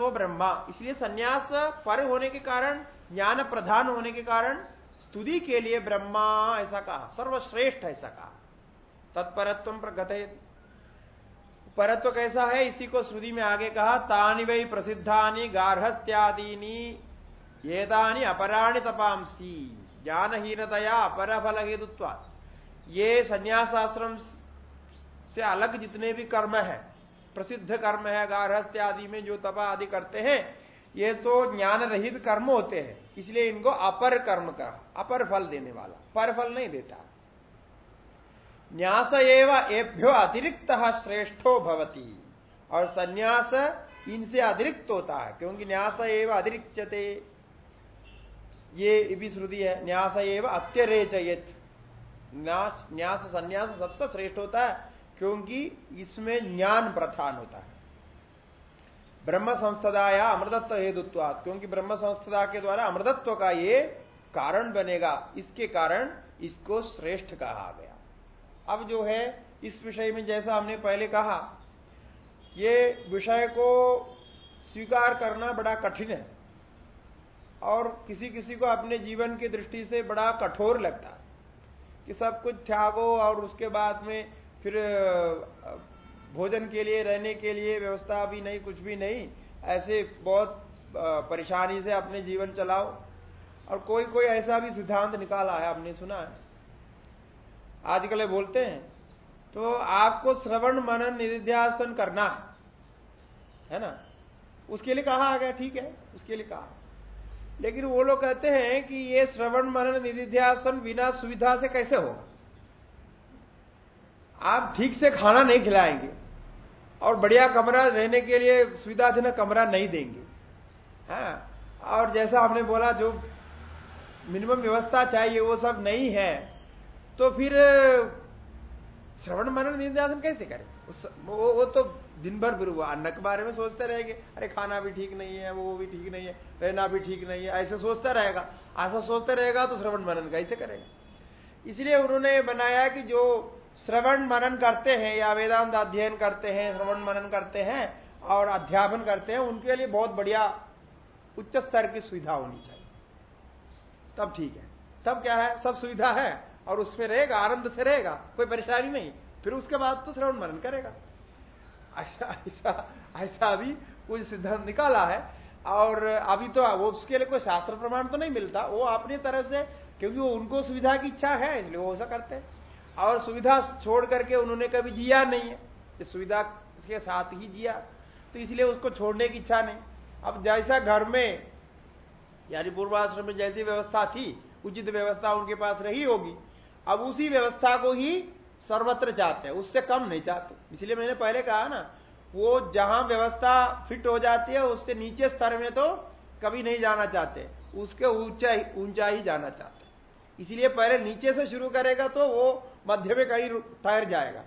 हो ब्रह्मा। इसलिए संन्यास पर होने के कारण, ज्ञान प्रधान होने के कारण, स्तुति के लिए ब्रह्मा, ऐसा कहा। सर्वश्रेष्ठ ऐसा कहा। तत्परत्व प्रगत परत्व कैसा है? इसी को श्रुति में आगे कहा, तानि वही प्रसिद्धानी गार्हस्थ्यादीनी येदानी अपराणी तपांसी। ज्ञानहीनतया अपर फल हेतुत्व ये संन्यासाश्रम से अलग जितने भी कर्म है, प्रसिद्ध कर्म है, गारहस्थ्य आदि में जो तपा आदि करते हैं, ये तो ज्ञान रहित कर्म होते हैं। इसलिए इनको अपर कर्म का अपर फल देने वाला, पर फल नहीं देता। न्यास एवं एभ्यो अतिरिक्त श्रेष्ठो भवती। और संन्यास इनसे अतिरिक्त होता है, क्योंकि न्यास एवं अतिरिक्तते ये भी श्रुति है, न्यास एवं अत्यरेचयत। न्यास न्यास संन्यास सबसे श्रेष्ठ होता है क्योंकि इसमें ज्ञान प्रधान होता है। ब्रह्म संस्थदा या अमृतत्व हेतुत्वाद क्योंकि ब्रह्म संस्थदा के द्वारा अमृतत्व का ये कारण बनेगा, इसके कारण इसको श्रेष्ठ कहा गया। अब जो है, इस विषय में जैसा हमने पहले कहा, ये विषय को स्वीकार करना बड़ा कठिन है, और किसी किसी को अपने जीवन की दृष्टि से बड़ा कठोर लगता है कि सब कुछ त्यागो और उसके बाद में फिर भोजन के लिए, रहने के लिए व्यवस्था भी नहीं, कुछ भी नहीं, ऐसे बहुत परेशानी से अपने जीवन चलाओ। और कोई कोई ऐसा भी सिद्धांत निकाला है, आपने सुना है? आजकल बोलते हैं तो आपको श्रवण मनन निध्यासन करना है। है ना? उसके लिए कहा आ गया, ठीक है, उसके लिए कहा। लेकिन वो लोग कहते हैं कि ये श्रवण मनन निधिध्यासन बिना सुविधा से कैसे होगा? आप ठीक से खाना नहीं खिलाएँगे और बढ़िया कमरा रहने के लिए सुविधाजनक कमरा नहीं देंगे। हाँ और जैसा आपने बोला जो मिनिमम व्यवस्था चाहिए वो सब नहीं है। तो फिर श्रवण मनन निध्यासन कैसे करें? उस वो, वो तो दिन भर फिर हुआ। अन्न के बारे में सोचते रहेंगे अरे खाना भी ठीक नहीं है वो भी ठीक नहीं है रहना भी ठीक नहीं है ऐसे सोचता रहेगा। ऐसा सोचता रहेगा तो श्रवण मनन कैसे करेगा? इसलिए उन्होंने बनाया कि जो श्रवण मनन करते हैं या वेदांत अध्ययन करते हैं, श्रवण मनन करते हैं और अध्यापन करते हैं, उनके लिए बहुत बढ़िया उच्च स्तर की सुविधा होनी चाहिए। तब ठीक है। तब क्या है? सब सुविधा है और उसमें रहेगा, आनंद से रहेगा, कोई परेशानी नहीं। फिर उसके बाद तो श्रवण मनन करेगा। ऐसा ऐसा ऐसा अभी कुछ सिद्धांत निकाला है और अभी तो वो उसके लिए कोई शास्त्र प्रमाण तो नहीं मिलता। वो अपनी तरफ़ से, क्योंकि वो उनको सुविधा की इच्छा है, इसलिए वो ऐसा करते हैं। और सुविधा छोड़ करके उन्होंने कभी जिया नहीं है। इस सुविधा के साथ ही जिया। तो इसलिए उसको छोड़ने की इच्छा नहीं। अब जैसा घर में, यानी पूर्वाश्रम में जैसी व्यवस्था थी, उचित व्यवस्था उनके पास रही होगी। अब उसी व्यवस्था को ही सर्वत्र चाहते हैं। उससे कम नहीं चाहते। इसलिए मैंने पहले कहा ना, वो जहाँ व्यवस्था फिट हो जाती है, उससे नीचे स्तर में तो कभी नहीं जाना चाहते। उसके ऊँचा ऊँचा ही जाना चाहते इसलिए पहले नीचे से शुरू करेगा तो वो मध्य में कहीं ठहर जाएगा।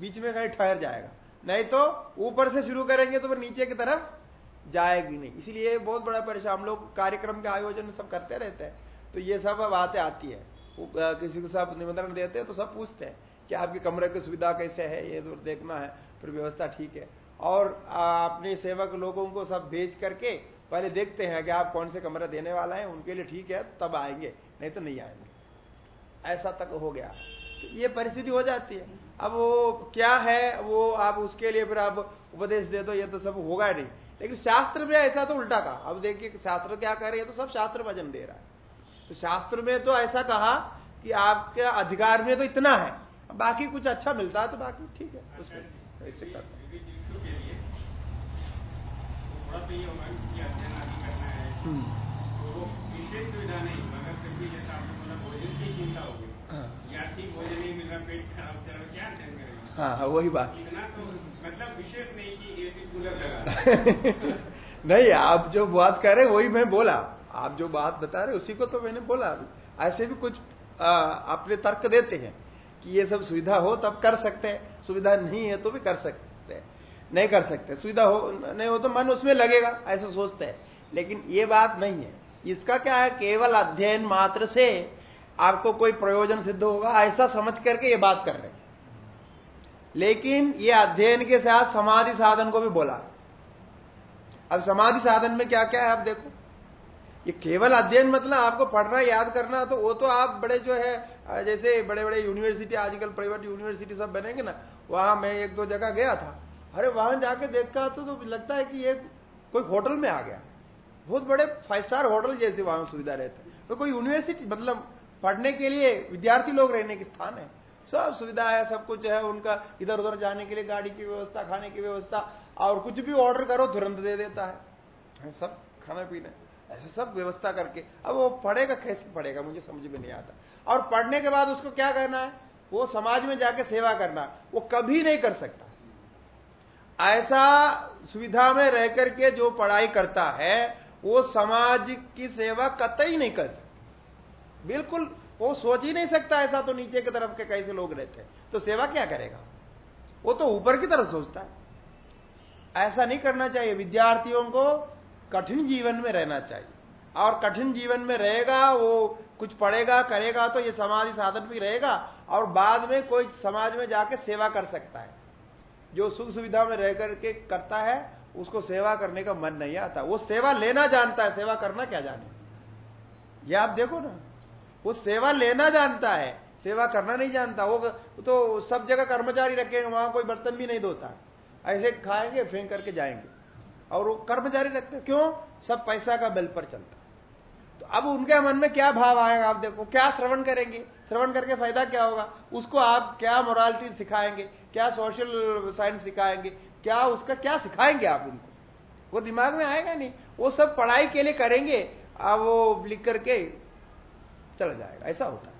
बीच में कहीं ठहर जाएगा। नहीं तो ऊपर से शुरू करेंगे तो फिर नीचे की तरफ़ जाएगी नहीं। इसलिए बहुत बड़ा परेशान हम लोग कार्यक्रम के आयोजन सब करते रहते हैं। तो ये सब बातें आती है। किसी को सब निमंत्रण देते हैं तो सब पूछते हैं कि आपके कमरे की सुविधा कैसे है, ये तो देखना है, फिर व्यवस्था ठीक है। और अपने सेवक लोगों को सब भेज करके पहले देखते हैं कि आप कौन से कमरा देने वाला है, उनके लिए ठीक है, तब आएँगे, नहीं तो नहीं आएँगे। ऐसा तक हो गया। ये परिस्थिति हो जाती है। अब वो क्या है वो आप उसके लिए फिर आप उपदेश दे दो ये तो सब होगा नहीं। लेकिन शास्त्र में ऐसा तो उल्टा कहा। अब देखिए शास्त्र क्या कह रहे हैं तो सब शास्त्र वज़न दे रहा है। तो शास्त्र में तो ऐसा कहा कि आपके अधिकार में तो इतना है। बाकी कुछ अच्छा मिलता है तो बाकी ठीक है उसमें ऐसे करता हम्म। विशेष सुविधा नहीं मगर फिर भी जैसा आपने बोला भोजन की चिंता होगी। हाँ। हाँ हाँ वही बात। तो मतलब विशेष नहीं कि एसी कूलर लगा नहीं आप जो बात कर रहे वही मैं बोला। आप जो बात बता रहे उसी को तो मैंने बोला। अभी ऐसे भी कुछ अपने तर्क देते हैं कि ये सब सुविधा हो तब कर सकते हैं। सुविधा नहीं है तो भी कर सकते हैं। नहीं कर सकते। सुविधा हो नहीं हो तो मन उसमें लगेगा ऐसा सोचते हैं। लेकिन ये बात नहीं है। इसका क्या है केवल अध्ययन मात्र से आपको कोई प्रयोजन सिद्ध होगा ऐसा समझ करके ये बात कर रहे हैं। लेकिन ये अध्ययन के साथ समाधि साधन को भी बोला। अब समाधि साधन में क्या क्या है आप देखो। ये केवल अध्ययन मतलब आपको पढ़ना याद करना तो वो तो आप बड़े जो है जैसे बड़े बड़े यूनिवर्सिटी आजकल प्राइवेट यूनिवर्सिटी सब बनेंगे ना वहाँ मैं एक दो जगह गया था। अरे वहाँ जाके देखा तो, तो लगता है कि ये कोई होटल में आ गया। बहुत बड़े फाइव स्टार होटल जैसे वहाँ सुविधा रहते तो कोई यूनिवर्सिटी मतलब पढ़ने के लिए विद्यार्थी लोग रहने के स्थान है। सब सुविधा है, सब कुछ है, उनका इधर उधर जाने के लिए गाड़ी की व्यवस्था, खाने की व्यवस्था, और कुछ भी ऑर्डर करो, तुरंत दे देता है, सब खाना पीना, ऐसे सब व्यवस्था करके। अब वो पढ़ेगा, कैसे पढ़ेगा, मुझे समझ में नहीं आता। और पढ़ने के बाद उसको क्या करना है? वो समाज में जाके सेवा करना। वो कभी नहीं कर सकता। ऐसा सुविधा में रह करके जो पढ़ाई करता है, वो समाज की सेवा कतई नहीं कर सकता। बिल्कुल, वो सोच ही नहीं सकता ऐसा तो नीचे की तरफ़ के कैसे लोग रहते हैं। तो सेवा क्या करेगा? वो तो ऊपर की तरफ़ सोचता है। ऐसा नहीं करना चाहिए। विद्यार्थियों को कठिन जीवन में रहना चाहिए। और कठिन जीवन में रहेगा, वो कुछ पढ़ेगा, करेगा तो ये समाधि साधन भी रहेगा और बाद में कोई समाज में जाके सेवा कर सकता है। जो सुख सुविधा में रह करके करता है, उसको सेवा करने का मन नहीं आता। वो सेवा लेना जानता है। सेवा करना क्या जाने? ये आप देखो ना। वो सेवा लेना जानता है, सेवा करना नहीं जानता, वो तो सब जगह कर्मचारी रखेंगे, वहाँ कोई बर्तन भी नहीं धोता। ऐसे खाएँगे, फेंक करके जाएँगे। और वो कर्मचारी रखते, क्यों? सब पैसा का बल पर चलता। तो अब उनके मन में क्या भाव आएगा? आप देखो, क्या श्रवण करेंगे? श्रवण करके फ़ायदा क्या होगा? उसको आप क्या मोरालिटी सिखाएँगे? क्या सोशल साइंस सिखाएँगे? क्या उसका क्या सिखाएँगे आप उनको? वो दिमाग में आएगा नहीं। वो सब पढ़ाई के लिए करेंगे अब वो लिख करके चला जाएगा ऐसा होता है।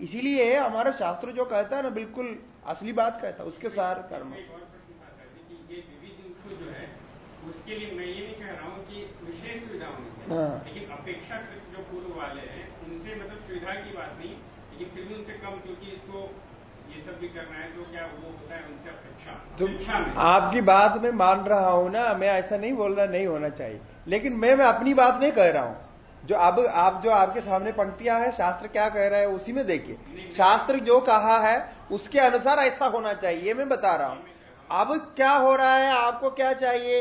इसीलिए हमारा शास्त्र जो कहता है ना बिल्कुल असली बात कहता है उसके सार कर्म। जो है उसके लिए मैं ये नहीं कह रहा हूँ कि विशेष सुविधा होनी चाहिए। हाँ। लेकिन अपेक्षाकृत जो पूर्व वाले हैं उनसे मतलब सुविधा की बात नहीं लेकिन फिर भी उनसे कम क्योंकि इसको ये सब भी करना है तो क्या वो होता है उनसे अपेक्षा? तो आपकी बात में मान रहा हूँ ना मैं ऐसा नहीं बोल रहा नहीं होना चाहिए। लेकिन मैं मैं अपनी बात नहीं कह रहा हूँ। जो अब आप जो आपके सामने पंक्तियाँ हैं शास्त्र क्या कह रहा है उसी में देखिए। शास्त्र जो कहा है उसके अनुसार ऐसा होना चाहिए मैं बता रहा हूँ। अब क्या हो रहा है आपको क्या चाहिए?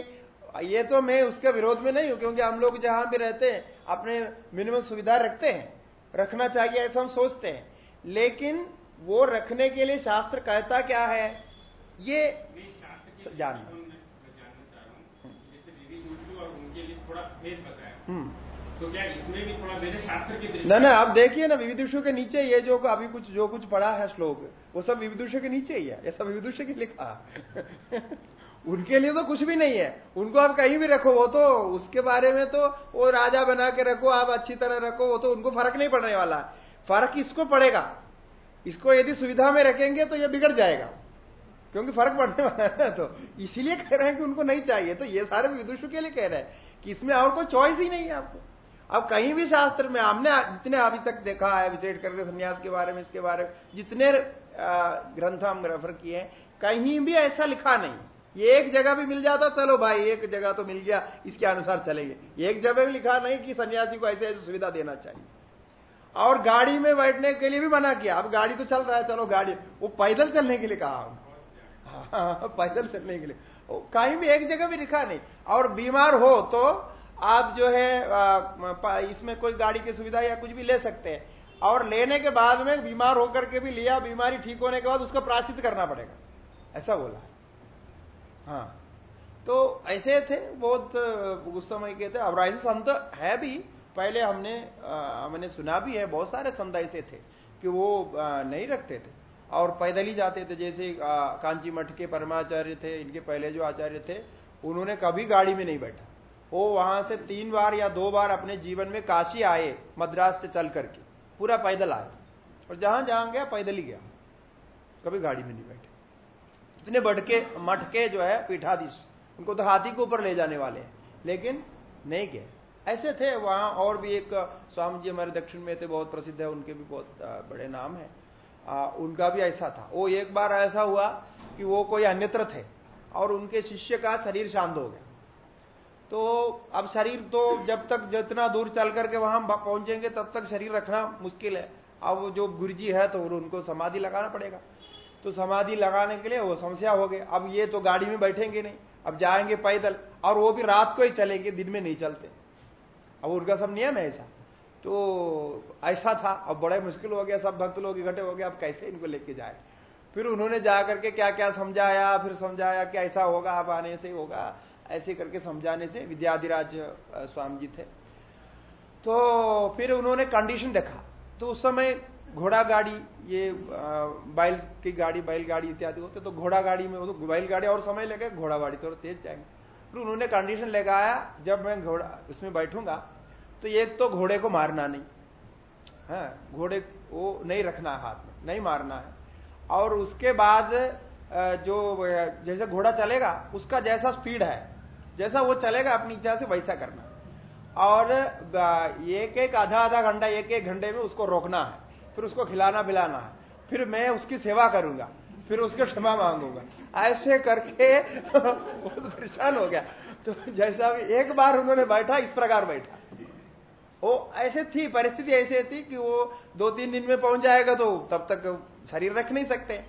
ये तो मैं उसके विरोध में नहीं हूँ क्योंकि हम लोग जहाँ भी रहते हैं अपने मिनिमम सुविधा रखते हैं। रखना चाहिए ऐसा हम सोचते हैं। लेकिन वो रखने के लिए शास्त्र कहता क्या है? ये जानना। हम्म। तो क्या इसमें भी थोड़ा मेरे शास्त्र की ना ना आप देखिए ना विविधुषु के नीचे ये जो अभी कुछ जो कुछ पढ़ा है श्लोक वो सब विविधुषु के नीचे ही है ये सब विविधुषु की लिखा उनके लिए तो कुछ भी नहीं है उनको आप कहीं भी रखो वो तो उसके बारे में तो वो राजा बना के रखो आप अच्छी तरह रखो वो तो उनको फ़र्क नहीं पड़ने वाला फ़र्क इसको पड़ेगा इसको यदि सुविधा में रखेंगे तो ये बिगड़ जाएगा क्योंकि फ़र्क पड़ने वाला है तो इसीलिए कह रहे हैं कि उनको नहीं चाहिए तो ये सारे विदुषों के लिए कह रहे हैं कि इसमें और कोई चॉइस ही नहीं है आपको। अब कहीं भी शास्त्र में हमने जितने अभी तक देखा है विशेष करके संन्यास के बारे में इसके बारे में जितने ग्रंथ हम रेफर किए कहीं भी ऐसा लिखा नहीं। एक जगह भी मिल जाता चलो भाई एक जगह तो मिल गया इसके अनुसार चलेंगे। एक जगह भी लिखा नहीं कि सन्यासी को ऐसे ऐसी सुविधा देना चाहिए। और गाड़ी में बैठने के लिए भी मना किया। अब गाड़ी तो चल रहा है चलो गाड़ी। वो पैदल चलने के लिए कहा हाँ, पैदल चलने के लिए। कहीं भी एक जगह भी लिखा नहीं। और बीमार हो तो आप जो है इसमें कोई गाड़ी की सुविधा या कुछ भी ले सकते हैं। और लेने के बाद में बीमार होकर के भी लिया, बीमारी ठीक होने के बाद उसका प्राश्चित करना पड़ेगा। ऐसा बोला है। तो ऐसे थे, बहुत उस समय के थे। और ऐसे संत है भी, पहले हमने हमने सुना भी है, बहुत सारे संत ऐसे थे कि वो नहीं रखते थे। और पैदल ही जाते थे, जैसे कांची मठ के परमाचार्य थे, इनके पहले जो आचार्य थे, उन्होंने कभी गाड़ी में नहीं बैठा। वो वहाँ से तीन बार या दो बार अपने जीवन में काशी आए मद्रास से चल करके। पूरा पैदल आए। और जहाँ जहाँ गया पैदल ही गया। कभी गाड़ी में नहीं बैठे। इतने बढ़के मठके जो है पीठाधीश उनको तो हाथी के ऊपर ले जाने वाले हैं। लेकिन नहीं गए। ऐसे थे वहाँ और भी एक स्वामी जी हमारे दक्षिण में थे बहुत प्रसिद्ध है उनके भी बहुत बड़े नाम है। आ, उनका भी ऐसा था। वो एक बार ऐसा हुआ कि वो कोई अन्यत्र थे और उनके शिष्य का शरीर शांत हो गया। तो अब शरीर तो जब तक जितना दूर चल करके वहाँ पहुँचेंगे, तब तक शरीर रखना मुश्किल है। अब जो गुरुजी है तो उनको समाधि लगाना पड़ेगा। तो समाधि लगाने के लिए वो समस्या हो गई। अब ये तो गाड़ी में बैठेंगे नहीं। अब जाएँगे पैदल। और वो भी रात को ही चलेंगे, दिन में नहीं चलते। अब उनका सब नियम है ऐसा। तो ऐसा था। अब बड़ा मुश्किल हो गया। सब भक्त लोग इकट्ठे हो गए। अब कैसे इनको लेके जाए? फिर उन्होंने जाकर के क्या क्या समझाया, फिर समझाया कि ऐसा होगा, अब आने से होगा। ऐसे करके समझाने से विद्याधिराज स्वामी जी थे। तो फिर उन्होंने कंडीशन देखा। तो उस समय घोड़ा गाड़ी ये बैल की गाड़ी बैलगाड़ी इत्यादि होते तो घोड़ा गाड़ी में तो बैलगाड़ी और समय लगे घोड़ा गाड़ी थोड़ा तेज जाएँगे। फिर उन्होंने कंडीशन लगाया जब मैं घोड़ा इसमें बैठूँगा तो एक तो घोड़े को मारना नहीं। है हाँ, घोड़े को नहीं रखना हाथ में नहीं मारना है। और उसके बाद जो जैसे घोड़ा चलेगा उसका जैसा स्पीड है जैसा वो चलेगा अपनी इच्छा से वैसा करना। और एक एक आधा आधा घंटा, एक एक घंटे में उसको रोकना है, फिर उसको खिलाना पिलाना है, फिर मैं उसकी सेवा करूँगा, फिर उसको क्षमा मांगूँगा। ऐसे करके बहुत परेशान हो गया। तो जैसा भी, एक बार उन्होंने बैठा, इस प्रकार बैठा। वो ऐसे थी, परिस्थिति ऐसे थी कि वो दो तीन दिन में पहुँच जाएगा तो तब तक शरीर रख नहीं सकते।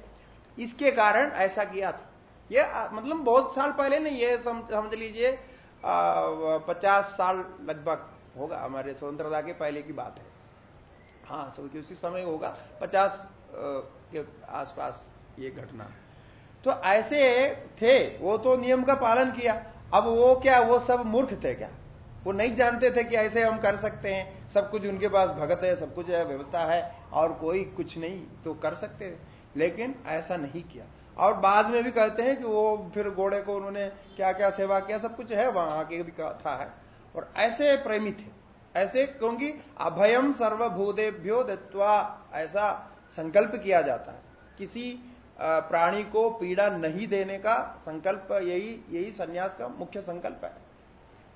इसके कारण ऐसा किया था। ये मतलब बहुत साल पहले नहीं, ये समझ लीजिए पचास साल लगभग होगा, हमारे स्वतंत्रता के पहले की बात है। हाँ सब उसी समय होगा, पचास के आसपास ये घटना। तो ऐसे थे, वो तो नियम का पालन किया। अब वो क्या, वो सब मूर्ख थे क्या? वो नहीं जानते थे कि ऐसे हम कर सकते हैं। सब कुछ उनके पास भगत है, सब कुछ है, व्यवस्था है, और कोई कुछ नहीं तो कर सकते। लेकिन ऐसा नहीं किया। और बाद में भी कहते हैं कि वो फिर घोड़े को उन्होंने क्या क्या सेवा किया सब कुछ है वहाँ आके भी कथा है। और ऐसे प्रेमी थे। ऐसे क्योंकि अभयम सर्वभूतेभ्यो दत्वा ऐसा संकल्प किया जाता है। किसी प्राणी को पीड़ा नहीं देने का संकल्प यही यही सन्यास का मुख्य संकल्प है।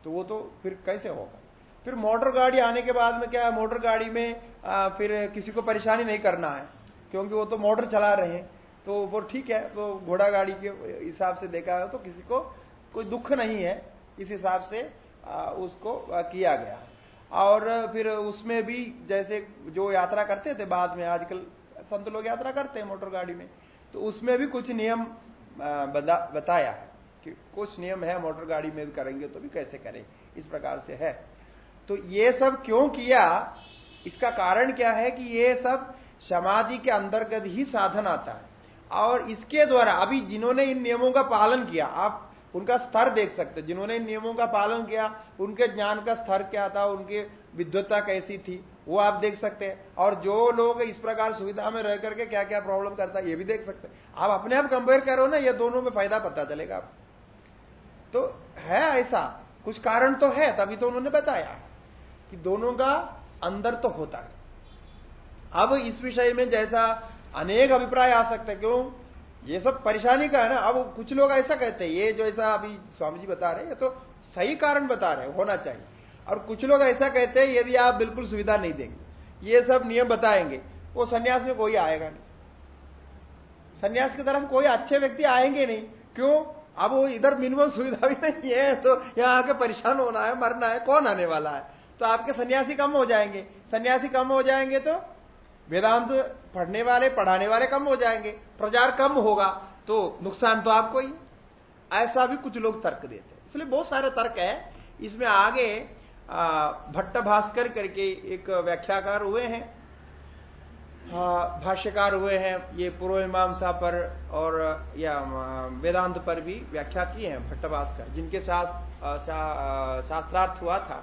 तो वो तो फिर कैसे होगा? फिर मोटर गाड़ी आने के बाद में क्या है? मोटर गाड़ी में आ, फिर किसी को परेशानी नहीं करना है। क्योंकि वो तो मोटर चला रहे हैं। तो वो ठीक है तो घोड़ा गाड़ी के हिसाब से देखा तो किसी को कोई दुख नहीं है, इस हिसाब से उसको किया गया। और फिर उसमें भी जैसे जो यात्रा करते थे बाद में, आजकल संत लोग यात्रा करते हैं मोटर गाड़ी में तो उसमें भी कुछ नियम बताया है कि कुछ नियम है, मोटर गाड़ी में भी करेंगे तो भी कैसे करें, इस प्रकार से है। तो ये सब क्यों किया? इसका कारण क्या है कि ये सब समाधि के अंतर्गत ही साधन आता है। और इसके द्वारा अभी जिन्होंने इन नियमों का पालन किया, आप उनका स्तर देख सकते जिन्होंने इन नियमों का पालन किया, उनके ज्ञान का स्तर क्या था, उनकी विद्वत्ता कैसी थी, वो आप देख सकते हैं। और जो लोग इस प्रकार सुविधा में रह करके क्या क्या प्रॉब्लम करता है, ये भी देख सकते हैं। आप अपने आप कंपेयर करो ना, ये दोनों में फ़ायदा पता चलेगा आप तो है ऐसा, कुछ कारण तो है, तभी तो उन्होंने बताया कि दोनों का अंदर तो होता है। अब इस विषय में जैसा अनेक अभिप्राय आ सकते हैं। क्यों? ये सब परेशानी का है ना? अब कुछ लोग ऐसा कहते हैं, ये जो ऐसा अभी स्वामी जी बता रहे हैं तो सही कारण बता रहे होना चाहिए। और कुछ लोग ऐसा कहते हैं, यदि आप बिल्कुल सुविधा नहीं देंगे, ये सब नियम बताएँगे, वो सन्यास में कोई आएगा नहीं। सन्यास की तरफ़ कोई अच्छे व्यक्ति आएँगे नहीं। क्यों? अब वो इधर मिनिमम सुविधा भी नहीं है तो यहाँ आके परेशान होना है, मरना है, कौन आने वाला है? तो आपके सन्यासी कम हो जाएँगे। सन्यासी कम हो जाएँगे तो वेदांत पढ़ने वाले, पढ़ाने वाले कम हो जाएँगे, प्रचार कम होगा तो नुकसान तो आपको ही। ऐसा भी कुछ लोग तर्क देते हैं। इसलिए बहुत सारे तर्क है। इसमें आगे भट्ट भास्कर करके एक व्याख्याकार हुए हैं। भाष्यकार हुए हैं। ये पूर्व मीमांसा पर और, या वेदांत पर भी व्याख्या किए हैं भट्ट भास्कर, जिनके साथ शास्त्रार्थ हुआ था।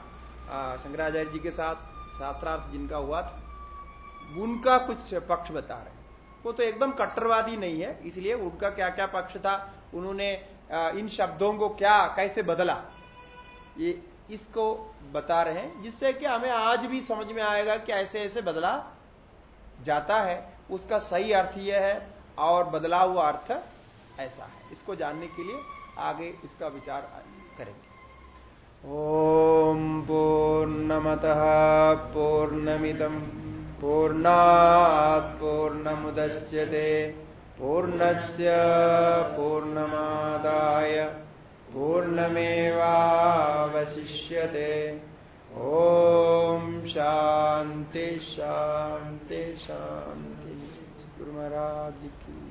शंकराचार्य जी के साथ शास्त्रार्थ जिनका हुआ था। उनका कुछ पक्ष बता रहे वो तो एकदम कट्टरवादी नहीं है, इसलिए उनका क्या क्या पक्ष था, उन्होंने इन शब्दों को क्या, कैसे बदला, ये इसको बता रहे हैं, जिससे कि हमें आज भी समझ में आएगा कि ऐसे ऐसे बदला जाता है। उसका सही अर्थ यह है और बदला हुआ अर्थ ऐसा है। इसको जानने के लिए आगे इसका विचार करेंगे। ओम पूर्णमत पूर्णमिदम। पूर्णात् पूर्णमुदश्यते पूर्णस्य पूर्णमादाय पूर्णमेवावशिष्यते। ॐ शान्ति शान्ति शान्ति। गुरु महाराज की।